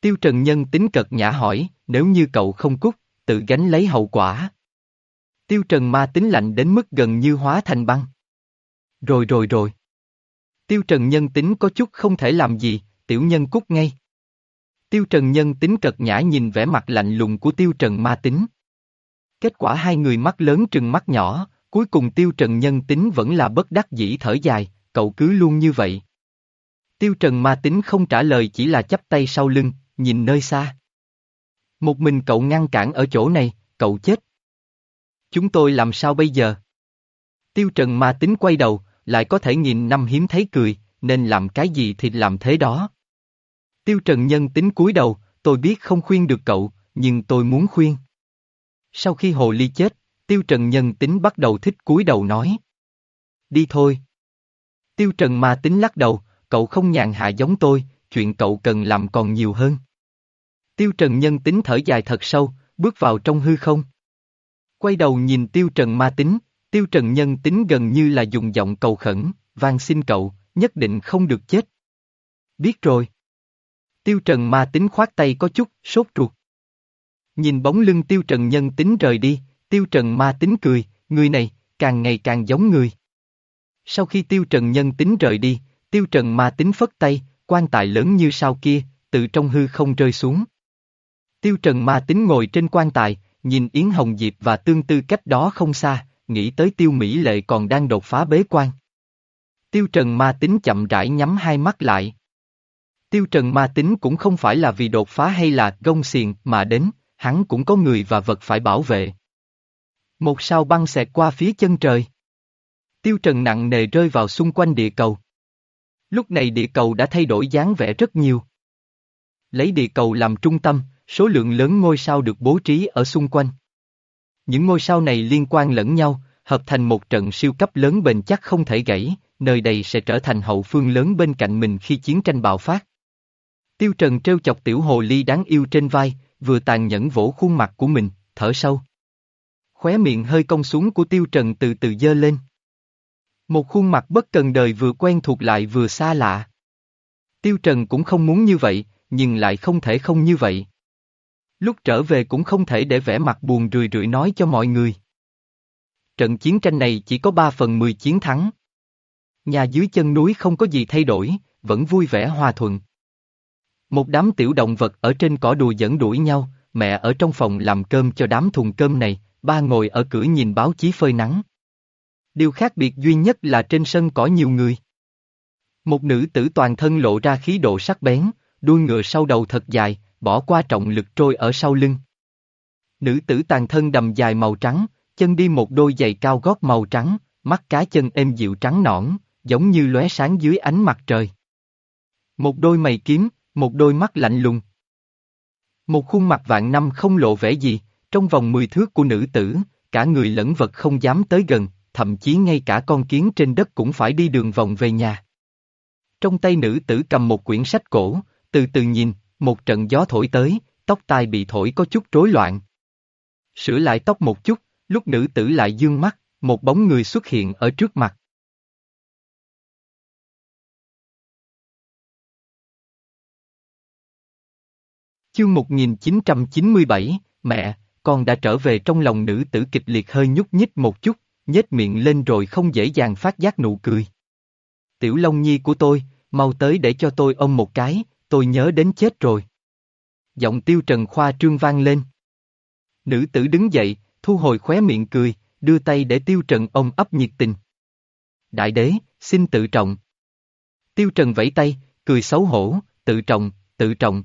Tiêu Trần nhân tính cật nhã hỏi, nếu như cậu không cút, tự gánh lấy hậu quả. Tiêu Trần ma tính lạnh đến mức gần như hóa thành băng. Rồi rồi rồi. Tiêu Trần nhân tính có chút không thể làm gì, tiểu nhân cút ngay. Tiêu Trần nhân tính cật nhã nhìn vẻ mặt lạnh lùng của Tiêu Trần ma tính. Kết quả hai người mắt lớn trừng mắt nhỏ, cuối cùng Tiêu Trần nhân tính vẫn là bất đắc dĩ thở dài, cậu cứ luôn như vậy. Tiêu Trần ma tính không trả lời chỉ là chắp tay sau lưng, nhìn nơi xa. Một mình cậu ngăn cản ở chỗ này, cậu chết. Chúng tôi làm sao bây giờ? Tiêu Trần ma tính quay đầu, lại có thể nhìn năm hiếm thấy cười, nên làm cái gì thì làm thế đó. Tiêu Trần nhân tính cúi đầu, tôi biết không khuyên được cậu, nhưng tôi muốn khuyên. Sau khi hồ ly chết, Tiêu Trần nhân tính bắt đầu thích cúi đầu nói. Đi thôi. Tiêu Trần ma tính lắc đầu, cậu không nhàn hạ giống tôi, chuyện cậu cần làm còn nhiều hơn. Tiêu Trần nhân tính thở dài thật sâu, bước vào trong hư không. Quay đầu nhìn Tiêu Trần ma tính, Tiêu Trần nhân tính gần như là dùng giọng cầu khẩn, van xin cậu, nhất định không được chết. Biết rồi. Tiêu Trần ma tính khoát tay có chút, sốt ruột. Nhìn bóng lưng Tiêu Trần nhân tính rời đi, Tiêu Trần ma tính cười, người này, càng ngày càng giống người. Sau khi Tiêu Trần nhân tính rời đi, Tiêu Trần ma tính phất tay, quan tài lớn như sao kia, từ trong hư không rơi xuống. Tiêu Trần ma tính ngồi trên quan tài, nhìn Yến Hồng Diệp và tương tư cách đó không xa, nghĩ tới Tiêu Mỹ Lệ còn đang đột phá bế quan. Tiêu Trần ma tính chậm rãi nhắm hai mắt lại. Tiêu Trần ma tính cũng không phải là vì đột phá hay là gông xiềng mà đến, hắn cũng có người và vật phải bảo vệ. Một sao băng xẹt qua phía chân trời. Tiêu Trần nặng nề rơi vào xung quanh địa cầu. Lúc này địa cầu đã thay đổi dáng vẻ rất nhiều. Lấy địa cầu làm trung tâm, số lượng lớn ngôi sao được bố trí ở xung quanh. Những ngôi sao này liên quan lẫn nhau, hợp thành một trận siêu cấp lớn bền chắc không thể gãy, nơi đây sẽ trở thành hậu phương lớn bên cạnh mình khi chiến tranh bạo phát. Tiêu Trần trêu chọc tiểu hồ ly đáng yêu trên vai, vừa tàn nhẫn vỗ khuôn mặt của mình, thở sâu. Khóe miệng hơi cong xuống của Tiêu Trần từ từ dơ lên. Một khuôn mặt bất cần đời vừa quen thuộc lại vừa xa lạ. Tiêu Trần cũng không muốn như vậy, nhưng lại không thể không như vậy. Lúc trở về cũng không thể để vẻ mặt buồn rười rượi nói cho mọi người. Trận chiến tranh này chỉ có 3 phần 10 chiến thắng. Nhà dưới chân núi không có gì thay đổi, vẫn vui vẻ hòa thuận. Một đám tiểu động vật ở trên cỏ đùa dẫn đuổi nhau, mẹ ở trong phòng làm cơm cho đám thùng cơm này, ba ngồi ở cửa nhìn báo chí phơi nắng. Điều khác biệt duy nhất là trên sân có nhiều người. Một nữ tử toàn thân lộ ra khí độ sắc bén, đuôi ngựa sau đầu thật dài, bỏ qua trọng lực trôi ở sau lưng. Nữ tử tàn thân đầm dài màu trắng, chân đi một đôi giày cao gót màu trắng, mắt cá chân êm dịu trắng nõn, giống như lóe sáng dưới ánh mặt trời. Một đôi mày kiếm, một đôi mắt lạnh lùng. Một khuôn mặt vạn năm không lộ vẻ gì, trong vòng mười thước của nữ tử, cả người lẫn vật không dám tới gần, thậm chí ngay cả con kiến trên đất cũng phải đi đường vòng về nhà. Trong tay nữ tử cầm một quyển sách cổ, từ từ nhìn, một trận gió thổi tới, tóc tai bị thổi có chút rối loạn. Sửa lại tóc một chút, lúc nữ tử lại dương mắt, một bóng người xuất hiện ở trước mặt. Chương 1997, mẹ, con đã trở về trong lòng nữ tử kịch liệt hơi nhúc nhích một chút, nhếch miệng lên rồi không dễ dàng phát giác nụ cười. Tiểu Long Nhi của tôi, mau tới để cho tôi ôm một cái, tôi nhớ đến chết rồi. Giọng tiêu trần khoa trương vang lên. Nữ tử đứng dậy, thu hồi khóe miệng cười, đưa tay để tiêu trần ôm ấp nhiệt tình. Đại đế, xin tự trọng. Tiêu trần vẫy tay, cười xấu hổ, tự trọng, tự trọng.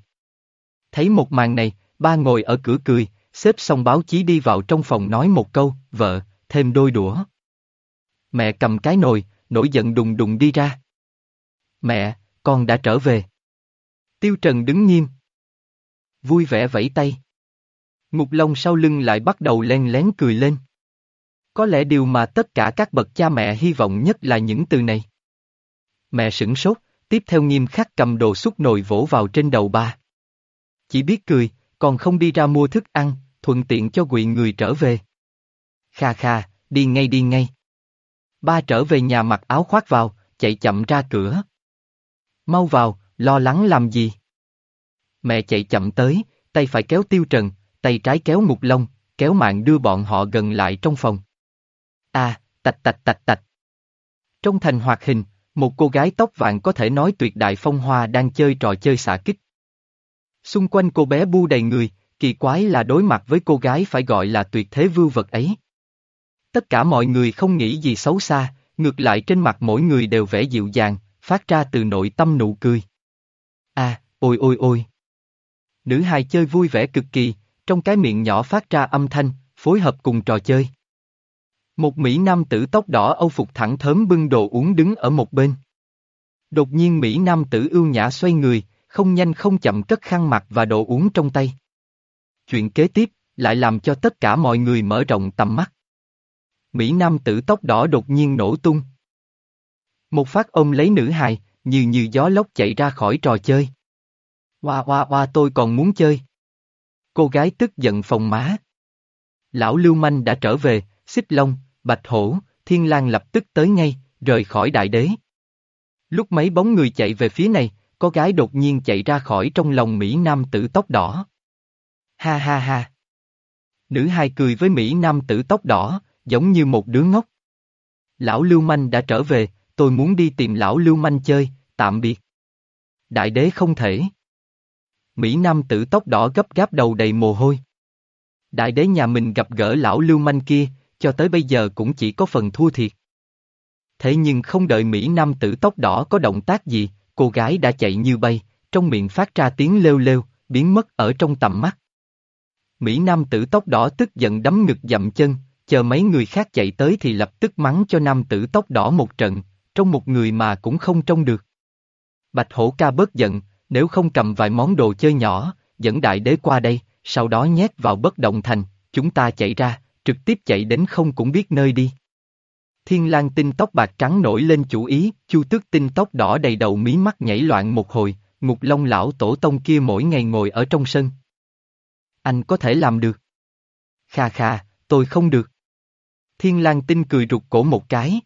Thấy một màn này, ba ngồi ở cửa cười, xếp xong báo chí đi vào trong phòng nói một câu, vợ, thêm đôi đũa. Mẹ cầm cái nồi, nổi giận đùng đùng đi ra. Mẹ, con đã trở về. Tiêu Trần đứng nghiêm. Vui vẻ vẫy tay. Ngục Long sau lưng lại bắt đầu len lén cười lên. Có lẽ điều mà tất cả các bậc cha mẹ hy vọng nhất là những từ này. Mẹ sửng sốt, tiếp theo nghiêm khắc cầm đồ xúc nồi vỗ vào trên đầu ba. Chỉ biết cười, còn không đi ra mua thức ăn, thuận tiện cho quỵ người trở về. Kha kha, đi ngay đi ngay. Ba trở về nhà mặc áo khoác vào, chạy chậm ra cửa. Mau vào, lo lắng làm gì? Mẹ chạy chậm tới, tay phải kéo tiêu trần, tay trái kéo ngục lông, kéo mạng đưa bọn họ gần lại trong phòng. À, tạch tạch tạch tạch. Trong thành hoạt hình, một cô gái tóc vàng có thể nói tuyệt đại phong hoa đang chơi trò chơi xả kích. Xung quanh cô bé bu đầy người, kỳ quái là đối mặt với cô gái phải gọi là tuyệt thế vưu vật ấy. Tất cả mọi người không nghĩ gì xấu xa, ngược lại trên mặt mỗi người đều vẻ dịu dàng, phát ra từ nội tâm nụ cười. À, ôi ôi ôi. Nữ hài chơi vui vẻ cực kỳ, trong cái miệng nhỏ phát ra âm thanh, phối hợp cùng trò chơi. Một Mỹ Nam tử tóc đỏ âu phục thẳng thớm bưng đồ uống đứng ở một bên. Đột nhiên Mỹ Nam tử ưu nhã xoay người, không nhanh không chậm cất khăn mặt và đồ uống trong tay. Chuyện kế tiếp, lại làm cho tất cả mọi người mở rộng tầm mắt. Mỹ Nam tử tóc đỏ đột nhiên nổ tung. Một phát ôm lấy nữ hài, như như gió lốc chạy ra khỏi trò chơi. Hoa hoa hoa tôi còn muốn chơi. Cô gái tức giận phòng má. Lão Lưu Manh đã trở về, xích long, bạch hổ, thiên lang lập tức tới ngay, rời khỏi đại đế. Lúc mấy bóng người chạy về phía này, có gái đột nhiên chạy ra khỏi trong lòng Mỹ Nam tử tóc đỏ. Ha ha ha. Nữ hai cười với Mỹ Nam tử tóc đỏ, giống như một đứa ngốc. Lão Lưu Manh đã trở về, tôi muốn đi tìm lão Lưu Manh chơi, tạm biệt. Đại đế không thể. Mỹ Nam tử tóc đỏ gấp gáp đầu đầy mồ hôi. Đại đế nhà mình gặp gỡ lão Lưu Manh kia, cho tới bây giờ cũng chỉ có phần thua thiệt. Thế nhưng không đợi Mỹ Nam tử tóc đỏ có động tác gì, cô gái đã chạy như bay, trong miệng phát ra tiếng lêu lêu, biến mất ở trong tầm mắt. Mỹ Nam tử tóc đỏ tức giận đấm ngực dậm chân, chờ mấy người khác chạy tới thì lập tức mắng cho nam tử tóc đỏ một trận, trong một người mà cũng không trông được. Bạch hổ ca bớt giận, nếu không cầm vài món đồ chơi nhỏ, dẫn đại đế qua đây, sau đó nhét vào bất động thành, chúng ta chạy ra, trực tiếp chạy đến không cũng biết nơi đi. Thiên lang tinh tóc bạc trắng nổi lên chủ ý, chu tước tinh tóc đỏ đầy đầu mí mắt nhảy loạn một hồi, ngục long lão tổ tông kia mỗi ngày ngồi ở trong sân. Anh có thể làm được. Kha kha, tôi không được. Thiên lang tinh cười rụt cổ một cái.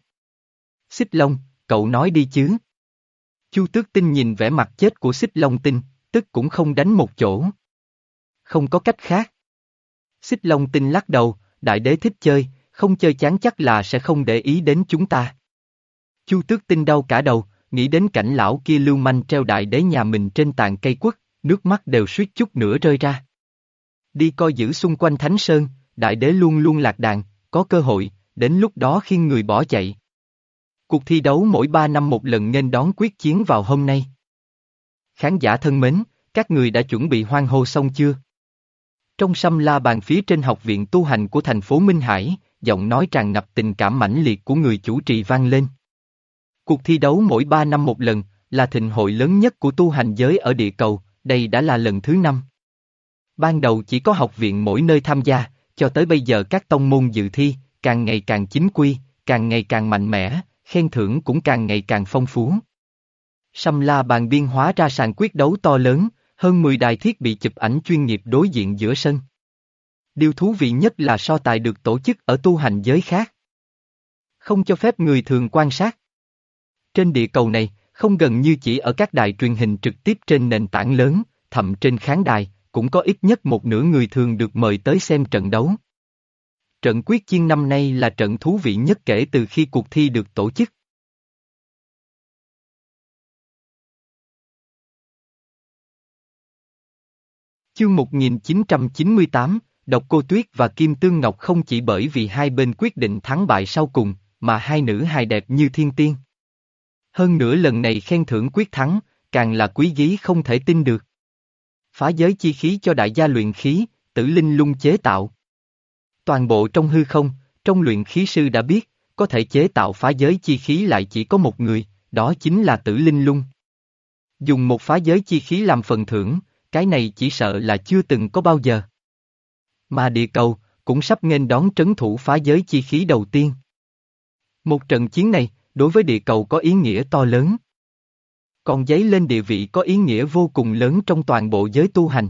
Xích long, cậu nói đi chứ. Chu tước tinh nhìn vẻ mặt chết của xích long tinh, tức cũng không đánh một chỗ. Không có cách khác. Xích long tinh lắc đầu, đại đế thích chơi, không chơi chán chắc là sẽ không để ý đến chúng ta. Chu tước tinh đau cả đầu, nghĩ đến cảnh lão kia lưu manh treo đại đế nhà mình trên tàn cây quất, nước mắt đều suýt chút nữa rơi ra. Đi coi giữ xung quanh Thánh Sơn, đại đế luôn luôn lạc đàn, có cơ hội, đến lúc đó khi người bỏ chạy. Cuộc thi đấu mỗi ba năm một lần nên đón quyết chiến vào hôm nay. Khán giả thân mến, các người đã chuẩn bị hoan hô xong chưa? Trong sâm la bàn phía trên học viện tu hành của thành phố Minh Hải, giọng nói tràn ngập tình cảm mãnh liệt của người chủ trì vang lên. Cuộc thi đấu mỗi ba năm một lần, là thịnh hội lớn nhất của tu hành giới ở địa cầu, đây đã là lần thứ năm. Ban đầu chỉ có học viện mỗi nơi tham gia, cho tới bây giờ các tông môn dự thi, càng ngày càng chính quy, càng ngày càng mạnh mẽ, khen thưởng cũng càng ngày càng phong phú. Sâm la bàn biên hóa ra sàn quyết đấu to lớn, hơn 10 đài thiết bị chụp ảnh chuyên nghiệp đối diện giữa sân. Điều thú vị nhất là so tài được tổ chức ở tu hành giới khác. Không cho phép người thường quan sát. Trên địa cầu này, không gần như chỉ ở các đài truyền hình trực tiếp trên nền tảng lớn, thậm trên khán đài, cũng có ít nhất một nửa người thường được mời tới xem trận đấu. Trận quyết chiên năm nay là trận thú vị nhất kể từ khi cuộc thi được tổ chức. Chương 1998, Độc Cô Tuyết và Kim Tương Ngọc không chỉ bởi vì hai bên quyết định thắng bại sau cùng, mà hai nữ hài đẹp như thiên tiên. Hơn nữa lần này khen thưởng quyết thắng, càng là quý gí không thể tin được. Phá giới chi khí cho đại gia luyện khí, tử linh lung chế tạo. Toàn bộ trong hư không, trong luyện khí sư đã biết, có thể chế tạo phá giới chi khí lại chỉ có một người, đó chính là tử linh lung. Dùng một phá giới chi khí làm phần thưởng, cái này chỉ sợ là chưa từng có bao giờ. Mà địa cầu, cũng sắp nghênh đón trấn thủ phá giới chi khí đầu tiên. Một trận chiến này, đối với địa cầu có ý nghĩa to lớn. Còn giấy lên địa vị có ý nghĩa vô cùng lớn trong toàn bộ giới tu hành.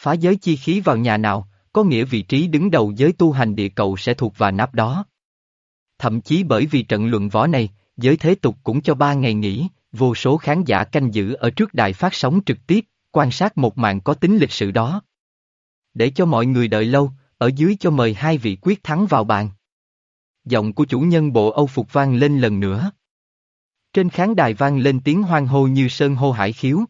Phá giới chi khí vào nhà nào, có nghĩa vị trí đứng đầu giới tu hành địa cầu sẽ thuộc vào nắp đó. Thậm chí bởi vì trận luận võ này, giới thế tục cũng cho ba ngày nghỉ, vô số khán giả canh giữ ở trước đài phát sóng trực tiếp, quan sát một màn có tính lịch sử đó. Để cho mọi người đợi lâu, ở dưới cho mời hai vị quyết thắng vào bàn. Giọng của chủ nhân bộ Âu Phục vang lên lần nữa. Trên khán đài vang lên tiếng hoang hô như sơn hô hải khiếu.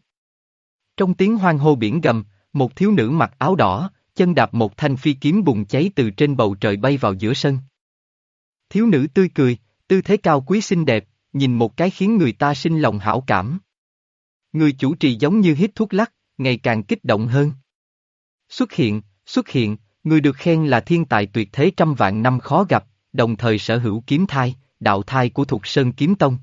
Trong tiếng hoang hô biển gầm, một thiếu nữ mặc áo đỏ, chân đạp một thanh phi kiếm bùng cháy từ trên bầu trời bay vào giữa sân. Thiếu nữ tươi cười, tư thế cao quý xinh đẹp, nhìn một cái khiến người ta sinh lòng hảo cảm. Người chủ trì giống như hít thuốc lắc, ngày càng kích động hơn. Xuất hiện, xuất hiện, người được khen là thiên tài tuyệt thế trăm vạn năm khó gặp, đồng thời sở hữu kiếm thai, đạo thai của Thục Sơn Kiếm Tông.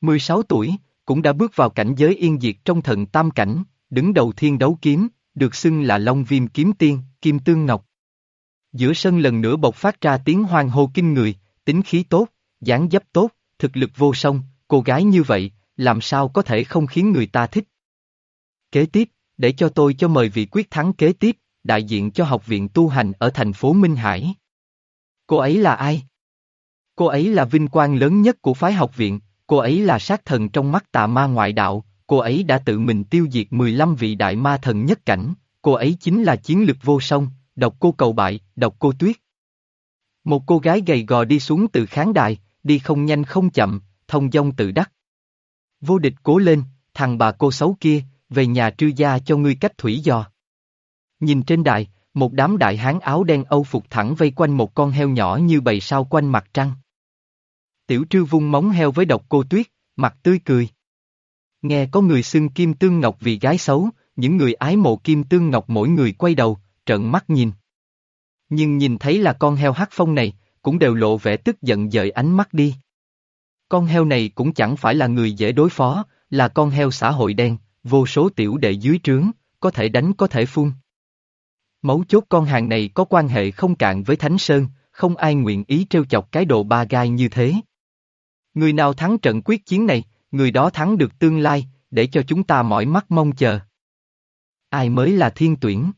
16 tuổi, cũng đã bước vào cảnh giới yên diệt trong thần tam cảnh, đứng đầu thiên đấu kiếm, được xưng là Long Viêm Kiếm Tiên, Kim Tương Ngọc. Giữa sân lần nữa bộc phát ra tiếng hoang hô kinh người, tính khí tốt, dáng dấp tốt, thực lực vô song, cô gái như vậy, làm sao có thể không khiến người ta thích. Kế tiếp, để cho tôi cho mời vị quyết thắng kế tiếp, đại diện cho học viện tu hành ở thành phố Minh Hải. Cô ấy là ai? Cô ấy là vinh quang lớn nhất của phái học viện, cô ấy là sát thần trong mắt tà ma ngoại đạo, cô ấy đã tự mình tiêu diệt 15 vị đại ma thần nhất cảnh, cô ấy chính là chiến lực vô song, độc cô cầu bại, độc cô tuyết. Một cô gái gầy gò đi xuống từ khán đài, đi không nhanh không chậm, thông dong tự đắc. Vô địch cố lên, thằng bà cô xấu kia, về nhà trư gia cho ngươi cách thủy dò. Nhìn trên đài, một đám đại hán áo đen âu phục thẳng vây quanh một con heo nhỏ như bầy sao quanh mặt trăng. Tiểu trư vung móng heo với độc cô tuyết, mặt tươi cười. Nghe có người xưng Kim Tương Ngọc vì gái xấu, những người ái mộ Kim Tương Ngọc mỗi người quay đầu, trợn mắt nhìn. Nhưng nhìn thấy là con heo hát phong này, cũng đều lộ vẻ tức giận dời ánh mắt đi. Con heo này cũng chẳng phải là người dễ đối phó, là con heo xã hội đen, vô số tiểu đệ dưới trướng, có thể đánh có thể phun. Mấu chốt con hàng này có quan hệ không cạn với Thánh Sơn, không ai nguyện ý trêu chọc cái độ ba gai như thế. Người nào thắng trận quyết chiến này, người đó thắng được tương lai, để cho chúng ta mỏi mắt mong chờ. Ai mới là thiên tuyển?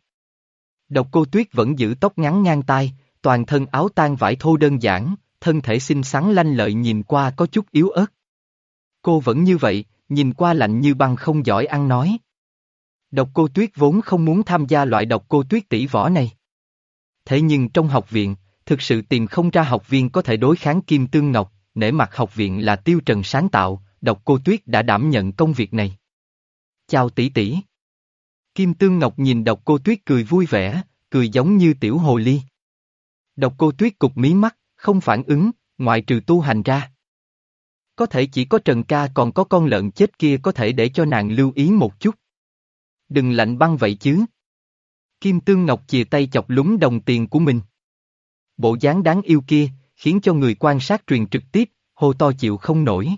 Độc cô Tuyết vẫn giữ tóc ngắn ngang tai, toàn thân áo tan vải thô đơn giản, thân thể xinh xắn lanh lợi nhìn qua có chút yếu ớt. Cô vẫn như vậy, nhìn qua lạnh như băng không giỏi ăn nói. Độc cô Tuyết vốn không muốn tham gia loại độc cô Tuyết tỷ võ này. Thế nhưng trong học viện, thực sự tìm không ra học viên có thể đối kháng Kim Tương Ngọc, nể mặt học viện là tiêu trần sáng tạo, độc cô Tuyết đã đảm nhận công việc này. Chào tỷ tỷ. Kim Tương Ngọc nhìn độc cô Tuyết cười vui vẻ, cười giống như tiểu hồ ly. Độc cô Tuyết cục mí mắt, không phản ứng, ngoại trừ tu hành ra. Có thể chỉ có Trần Ca còn có con lợn chết kia có thể để cho nàng lưu ý một chút. Đừng lạnh băng vậy chứ. Kim Tương Ngọc chìa tay chọc lúng đồng tiền của mình. Bộ dáng đáng yêu kia, khiến cho người quan sát truyền trực tiếp, hô to chịu không nổi.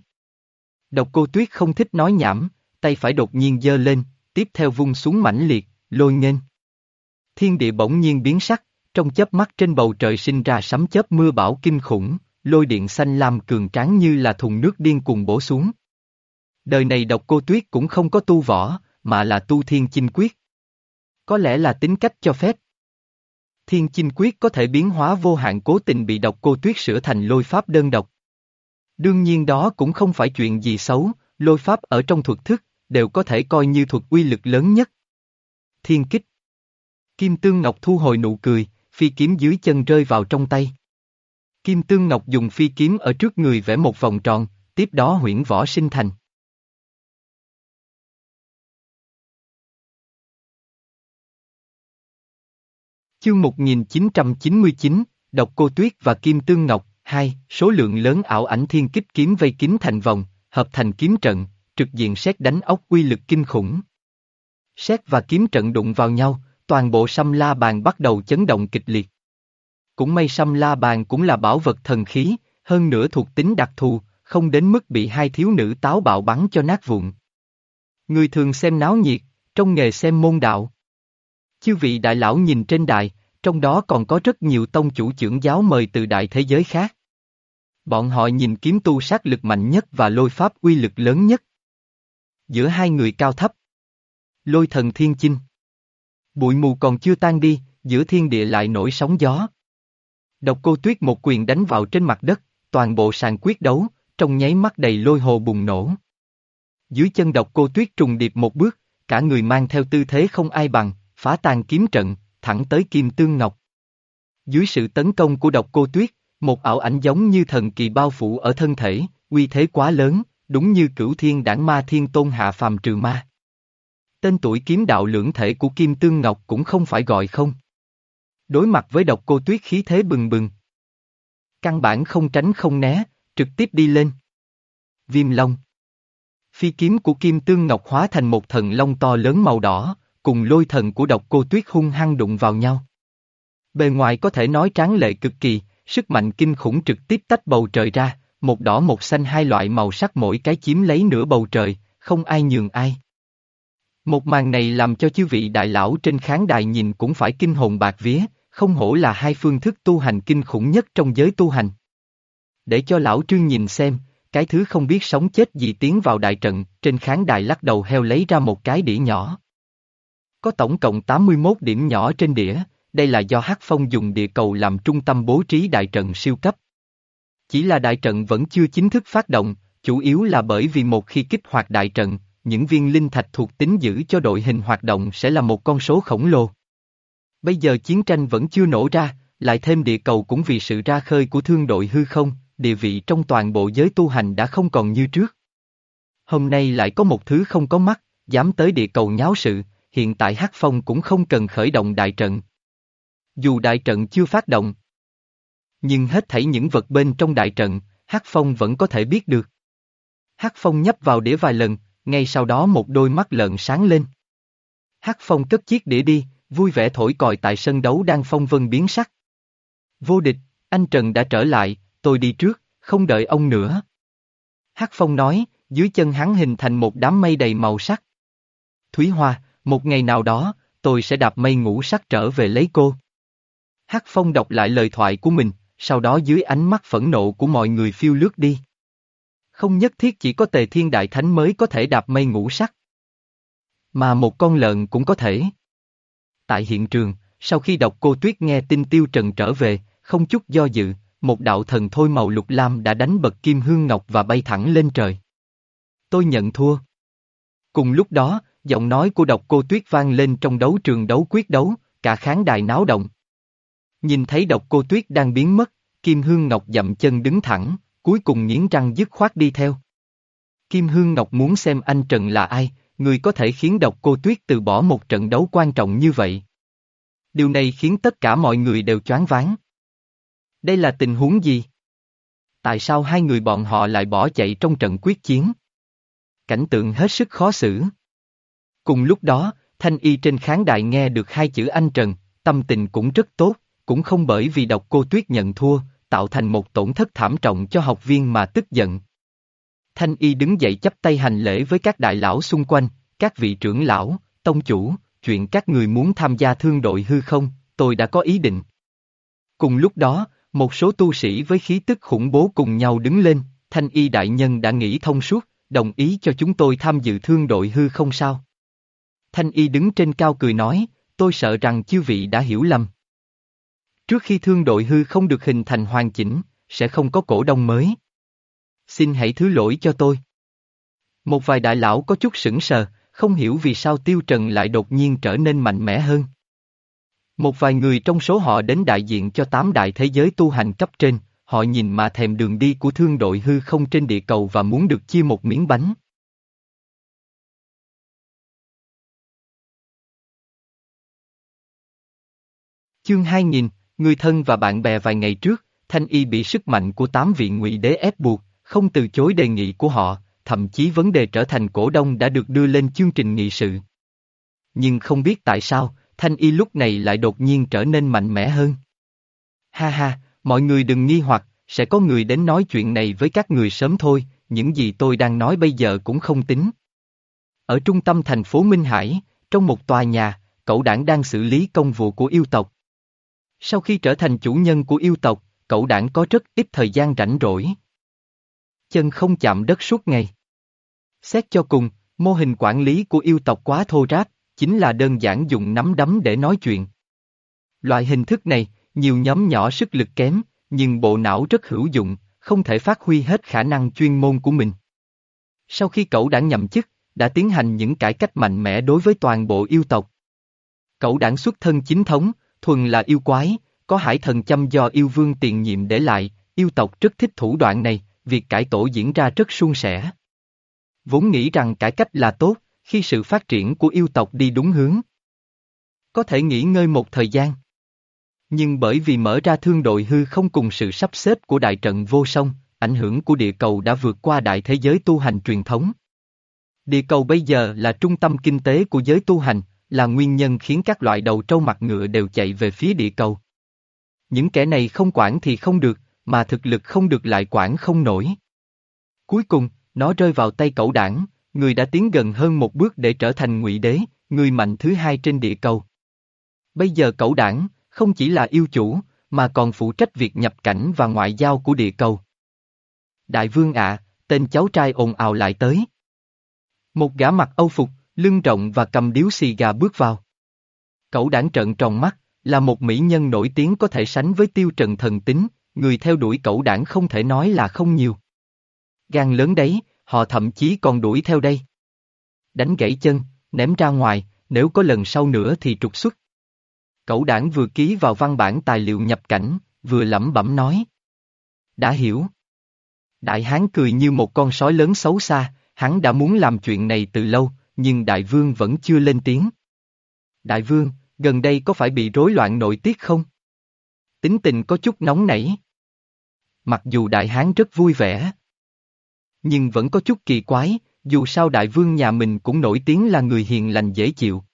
Độc cô Tuyết không thích nói nhảm, tay phải đột nhiên giơ lên, tiếp theo vung xuống mãnh liệt, lôi nghênh. Thiên địa bỗng nhiên biến sắc, trong chớp mắt trên bầu trời sinh ra sấm chớp mưa bão kinh khủng, lôi điện xanh lam cường tráng như là thùng nước điên cuồng bổ xuống. Đời này độc cô tuyết cũng không có tu võ, mà là tu thiên chinh quyết. Có lẽ là tính cách cho phép. Thiên chinh quyết có thể biến hóa vô hạn cố tình bị độc cô tuyết sửa thành lôi pháp đơn độc. Đương nhiên đó cũng không phải chuyện gì xấu, lôi pháp ở trong thuật thức, đều có thể coi như thuật uy lực lớn nhất. Thiên kích. Kim Tương Ngọc thu hồi nụ cười, phi kiếm dưới chân rơi vào trong tay. Kim Tương Ngọc dùng phi kiếm ở trước người vẽ một vòng tròn, tiếp đó huyễn võ sinh thành. Chương 1999, Độc Cô Tuyết và Kim Tương Ngọc, 2, số lượng lớn ảo ảnh thiên kích kiếm vây kín thành vòng, hợp thành kiếm trận, trực diện xét đánh ốc uy lực kinh khủng. Xét và kiếm trận đụng vào nhau, toàn bộ sâm la bàn bắt đầu chấn động kịch liệt. Cũng may sâm la bàn cũng là bảo vật thần khí, hơn nữa thuộc tính đặc thù, không đến mức bị hai thiếu nữ táo bạo bắn cho nát vụn. Người thường xem náo nhiệt, trong nghề xem môn đạo. Chư vị đại lão nhìn trên đài, trong đó còn có rất nhiều tông chủ trưởng giáo mời từ đại thế giới khác. Bọn họ nhìn kiếm tu sát lực mạnh nhất và lôi pháp uy lực lớn nhất. Giữa hai người cao thấp. Lôi thần thiên chinh. Bụi mù còn chưa tan đi, giữa thiên địa lại nổi sóng gió. Độc cô tuyết một quyền đánh vào trên mặt đất, toàn bộ sàn quyết đấu, trong nháy mắt đầy lôi hồ bùng nổ. Dưới chân độc cô tuyết trùng điệp một bước, cả người mang theo tư thế không ai bằng, phá tan kiếm trận, thẳng tới kim tương ngọc. Dưới sự tấn công của độc cô tuyết, một ảo ảnh giống như thần kỳ bao phủ ở thân thể, uy thế quá lớn, đúng như cửu thiên đảng ma thiên tôn hạ phàm trừ ma. Tên tuổi kiếm đạo lưỡng thể của Kim Tương Ngọc cũng không phải gọi không. Đối mặt với độc cô tuyết khí thế bừng bừng. Căn bản không tránh không né, trực tiếp đi lên. Viêm Long Phi kiếm của Kim Tương Ngọc hóa thành một thần long to lớn màu đỏ, cùng lôi thần của độc cô tuyết hung hăng đụng vào nhau. Bề ngoài có thể nói tráng lệ cực kỳ, sức mạnh kinh khủng trực tiếp tách bầu trời ra, một đỏ một xanh hai loại màu sắc mỗi cái chiếm lấy nửa bầu trời, không ai nhường ai. Một màn này làm cho chư vị đại lão trên khán đài nhìn cũng phải kinh hồn bạc vía, không hổ là hai phương thức tu hành kinh khủng nhất trong giới tu hành. Để cho lão trương nhìn xem, cái thứ không biết sống chết gì tiến vào đại trận, trên khán đài lắc đầu heo lấy ra một cái đĩa nhỏ. Có tổng cộng 81 điểm nhỏ trên đĩa, đây là do Hắc Phong dùng địa cầu làm trung tâm bố trí đại trận siêu cấp. Chỉ là đại trận vẫn chưa chính thức phát động, chủ yếu là bởi vì một khi kích hoạt đại trận, những viên linh thạch thuộc tính giữ cho đội hình hoạt động sẽ là một con số khổng lồ. Bây giờ chiến tranh vẫn chưa nổ ra, lại thêm địa cầu cũng vì sự ra khơi của thương đội hư không, địa vị trong toàn bộ giới tu hành đã không còn như trước. Hôm nay lại có một thứ không có mắt, dám tới địa cầu nháo sự, hiện tại Hắc Phong cũng không cần khởi động đại trận. Dù đại trận chưa phát động, nhưng hết thảy những vật bên trong đại trận, Hắc Phong vẫn có thể biết được. Hắc Phong nhấp vào đĩa vài lần, ngay sau đó một đôi mắt lợn sáng lên. Hắc Phong cất chiếc đĩa đi, vui vẻ thổi còi tại sân đấu đang phong vân biến sắc. Vô địch, anh Trần đã trở lại, tôi đi trước, không đợi ông nữa. Hắc Phong nói, dưới chân hắn hình thành một đám mây đầy màu sắc. Thúy Hoa, một ngày nào đó, tôi sẽ đạp mây ngũ sắc trở về lấy cô. Hắc Phong đọc lại lời thoại của mình, sau đó dưới ánh mắt phẫn nộ của mọi người phiêu lướt đi. Không nhất thiết chỉ có tề thiên đại thánh mới có thể đạp mây ngũ sắc. Mà một con lợn cũng có thể. Tại hiện trường, sau khi đọc cô Tuyết nghe tin Tiêu Trần trở về, không chút do dự, một đạo thần thôi màu lục lam đã đánh bật kim hương ngọc và bay thẳng lên trời. Tôi nhận thua. Cùng lúc đó, giọng nói của độc cô Tuyết vang lên trong đấu trường đấu quyết đấu, cả khán đài náo động. Nhìn thấy độc cô Tuyết đang biến mất, Kim Hương Ngọc dậm chân đứng thẳng, cuối cùng nghiến răng dứt khoát đi theo. Kim Hương Ngọc muốn xem anh Trần là ai, người có thể khiến độc cô Tuyết từ bỏ một trận đấu quan trọng như vậy. Điều này khiến tất cả mọi người đều choáng váng. Đây là tình huống gì? Tại sao hai người bọn họ lại bỏ chạy trong trận quyết chiến? Cảnh tượng hết sức khó xử. Cùng lúc đó, Thanh Y trên khán đài nghe được hai chữ anh Trần, tâm tình cũng rất tốt, cũng không bởi vì độc cô Tuyết nhận thua, tạo thành một tổn thất thảm trọng cho học viên mà tức giận. Thanh Y đứng dậy chấp tay hành lễ với các đại lão xung quanh, các vị trưởng lão, tông chủ, chuyện các người muốn tham gia thương đội hư không, tôi đã có ý định. Cùng lúc đó, một số tu sĩ với khí tức khủng bố cùng nhau đứng lên, Thanh Y đại nhân đã nghĩ thông suốt, đồng ý cho chúng tôi tham dự thương đội hư không sao? Thanh y đứng trên cao cười nói, tôi sợ rằng chư vị đã hiểu lầm. Trước khi thương đội hư không được hình thành hoàn chỉnh, sẽ không có cổ đông mới. Xin hãy thứ lỗi cho tôi. Một vài đại lão có chút sững sờ, không hiểu vì sao Tiêu Trần lại đột nhiên trở nên mạnh mẽ hơn. Một vài người trong số họ đến đại diện cho tám đại thế giới tu hành cấp trên, họ nhìn mà thèm đường đi của thương đội hư không trên địa cầu và muốn được chia một miếng bánh. Chương 2000, người thân và bạn bè vài ngày trước, Thanh Y bị sức mạnh của tám vị ngụy đế ép buộc, không từ chối đề nghị của họ, thậm chí vấn đề trở thành cổ đông đã được đưa lên chương trình nghị sự. Nhưng không biết tại sao, Thanh Y lúc này lại đột nhiên trở nên mạnh mẽ hơn. Ha ha, mọi người đừng nghi hoặc, sẽ có người đến nói chuyện này với các người sớm thôi, những gì tôi đang nói bây giờ cũng không tính. Ở trung tâm thành phố Minh Hải, trong một tòa nhà, cậu đảng đang xử lý công vụ của yêu tộc. Sau khi trở thành chủ nhân của yêu tộc, cậu đảng có rất ít thời gian rảnh rỗi. Chân không chạm đất suốt ngày. Xét cho cùng, mô hình quản lý của yêu tộc quá thô ráp, chính là đơn giản dùng nắm đấm để nói chuyện. Loại hình thức này, nhiều nhóm nhỏ sức lực kém, nhưng bộ não rất hữu dụng, không thể phát huy hết khả năng chuyên môn của mình. Sau khi cậu đảng nhậm chức, đã tiến hành những cải cách mạnh mẽ đối với toàn bộ yêu tộc. Cậu đảng xuất thân chính thống, thuần là yêu quái, có hải thần chăm do yêu vương tiền nhiệm để lại, yêu tộc rất thích thủ đoạn này, việc cải tổ diễn ra rất suôn sẻ. Vốn nghĩ rằng cải cách là tốt, khi sự phát triển của yêu tộc đi đúng hướng. Có thể nghỉ ngơi một thời gian. Nhưng bởi vì mở ra thương đội hư không cùng sự sắp xếp của đại trận vô song, ảnh hưởng của địa cầu đã vượt qua đại thế giới tu hành truyền thống. Địa cầu bây giờ là trung tâm kinh tế của giới tu hành, là nguyên nhân khiến các loại đầu trâu mặt ngựa đều chạy về phía địa cầu. Những kẻ này không quản thì không được, mà thực lực không được lại quản không nổi. Cuối cùng, nó rơi vào tay cậu đảng, người đã tiến gần hơn một bước để trở thành ngụy đế, người mạnh thứ hai trên địa cầu. Bây giờ cậu đảng, không chỉ là yêu chủ, mà còn phụ trách việc nhập cảnh và ngoại giao của địa cầu. Đại vương ạ, tên cháu trai ồn ào lại tới. Một gã mặt âu phục, lưng rộng và cầm điếu xì gà bước vào. Cậu đảng trợn tròn mắt, là một mỹ nhân nổi tiếng có thể sánh với tiêu trần thần tính, người theo đuổi cậu đảng không thể nói là không nhiều. Gan lớn đấy, họ thậm chí còn đuổi theo đây. Đánh gãy chân, ném ra ngoài, nếu có lần sau nữa thì trục xuất. Cậu đảng vừa ký vào văn bản tài liệu nhập cảnh, vừa lẩm bẩm nói. Đã hiểu. Đại hán cười như một con sói lớn xấu xa, hắn đã muốn làm chuyện này từ lâu, nhưng đại vương vẫn chưa lên tiếng. Đại vương, gần đây có phải bị rối loạn nội tiết không? Tính tình có chút nóng nảy. Mặc dù đại hán rất vui vẻ. Nhưng vẫn có chút kỳ quái, dù sao đại vương nhà mình cũng nổi tiếng là người hiền lành dễ chịu.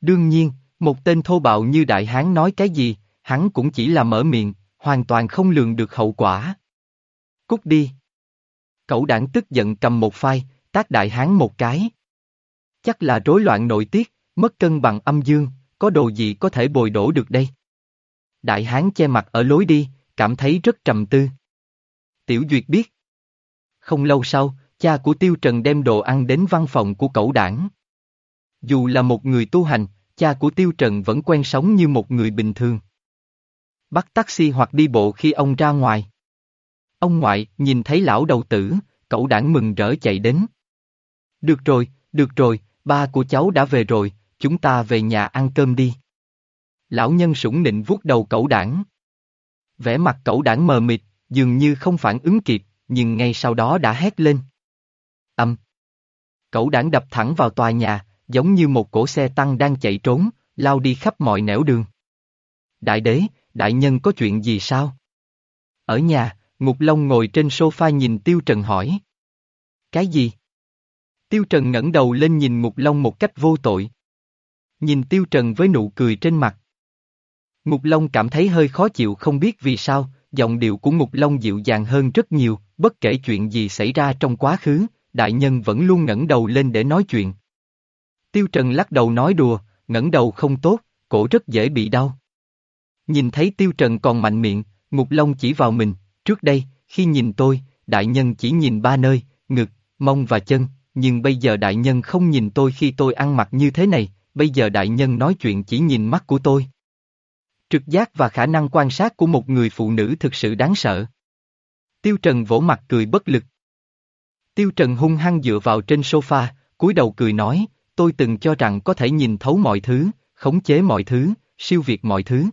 Đương nhiên, một tên thô bạo như đại hán nói cái gì, hắn cũng chỉ là mở miệng, hoàn toàn không lường được hậu quả. Cút đi. Cậu đảng tức giận cầm một phai, tác đại hán một cái. Chắc là rối loạn nội tiết, mất cân bằng âm dương, có đồ gì có thể bồi đổ được đây? Đại hán che mặt ở lối đi, cảm thấy rất trầm tư. Tiểu Duyệt biết. Không lâu sau, cha của Tiêu Trần đem đồ ăn đến văn phòng của cậu đảng. Dù là một người tu hành, cha của Tiêu Trần vẫn quen sống như một người bình thường. Bắt taxi hoặc đi bộ khi ông ra ngoài. Ông ngoại nhìn thấy lão đầu tử, cậu đảng mừng rỡ chạy đến. Được rồi, được rồi, ba của cháu đã về rồi, chúng ta về nhà ăn cơm đi. Lão nhân sủng nịnh vuốt đầu cậu đảng. Vẻ mặt cậu đảng mờ mịt, dường như không phản ứng kịp, nhưng ngay sau đó đã hét lên. Âm. Cậu đảng đập thẳng vào tòa nhà, giống như một cổ xe tăng đang chạy trốn, lao đi khắp mọi nẻo đường. Đại đế, đại nhân có chuyện gì sao? Ở nhà, Ngục Long ngồi trên sofa nhìn Tiêu Trần hỏi. Cái gì? Tiêu Trần ngẩng đầu lên nhìn Ngục Long một cách vô tội. Nhìn Tiêu Trần với nụ cười trên mặt. Ngục Long cảm thấy hơi khó chịu không biết vì sao, giọng điệu của Ngục Long dịu dàng hơn rất nhiều, bất kể chuyện gì xảy ra trong quá khứ, đại nhân vẫn luôn ngẩng đầu lên để nói chuyện. Tiêu Trần lắc đầu nói đùa, ngẩng đầu không tốt, cổ rất dễ bị đau. Nhìn thấy Tiêu Trần còn mạnh miệng, Ngục Long chỉ vào mình, trước đây, khi nhìn tôi, đại nhân chỉ nhìn ba nơi, ngực, mông và chân, nhưng bây giờ đại nhân không nhìn tôi khi tôi ăn mặc như thế này, bây giờ đại nhân nói chuyện chỉ nhìn mắt của tôi. Trực giác và khả năng quan sát của một người phụ nữ thực sự đáng sợ. Tiêu Trần vỗ mặt cười bất lực. Tiêu Trần hung hăng dựa vào trên sofa, cúi đầu cười nói, tôi từng cho rằng có thể nhìn thấu mọi thứ, khống chế mọi thứ, siêu việt mọi thứ.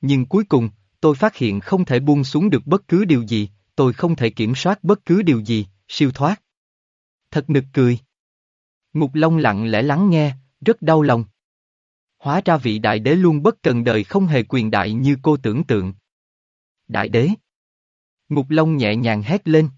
Nhưng cuối cùng, tôi phát hiện không thể buông xuống được bất cứ điều gì, tôi không thể kiểm soát bất cứ điều gì, siêu thoát. Thật nực cười. Ngục Long lặng lẽ lắng nghe, rất đau lòng. Hóa ra vị đại đế luôn bất cần đời không hề quyền đại như cô tưởng tượng. Đại đế. Ngục Long nhẹ nhàng hét lên.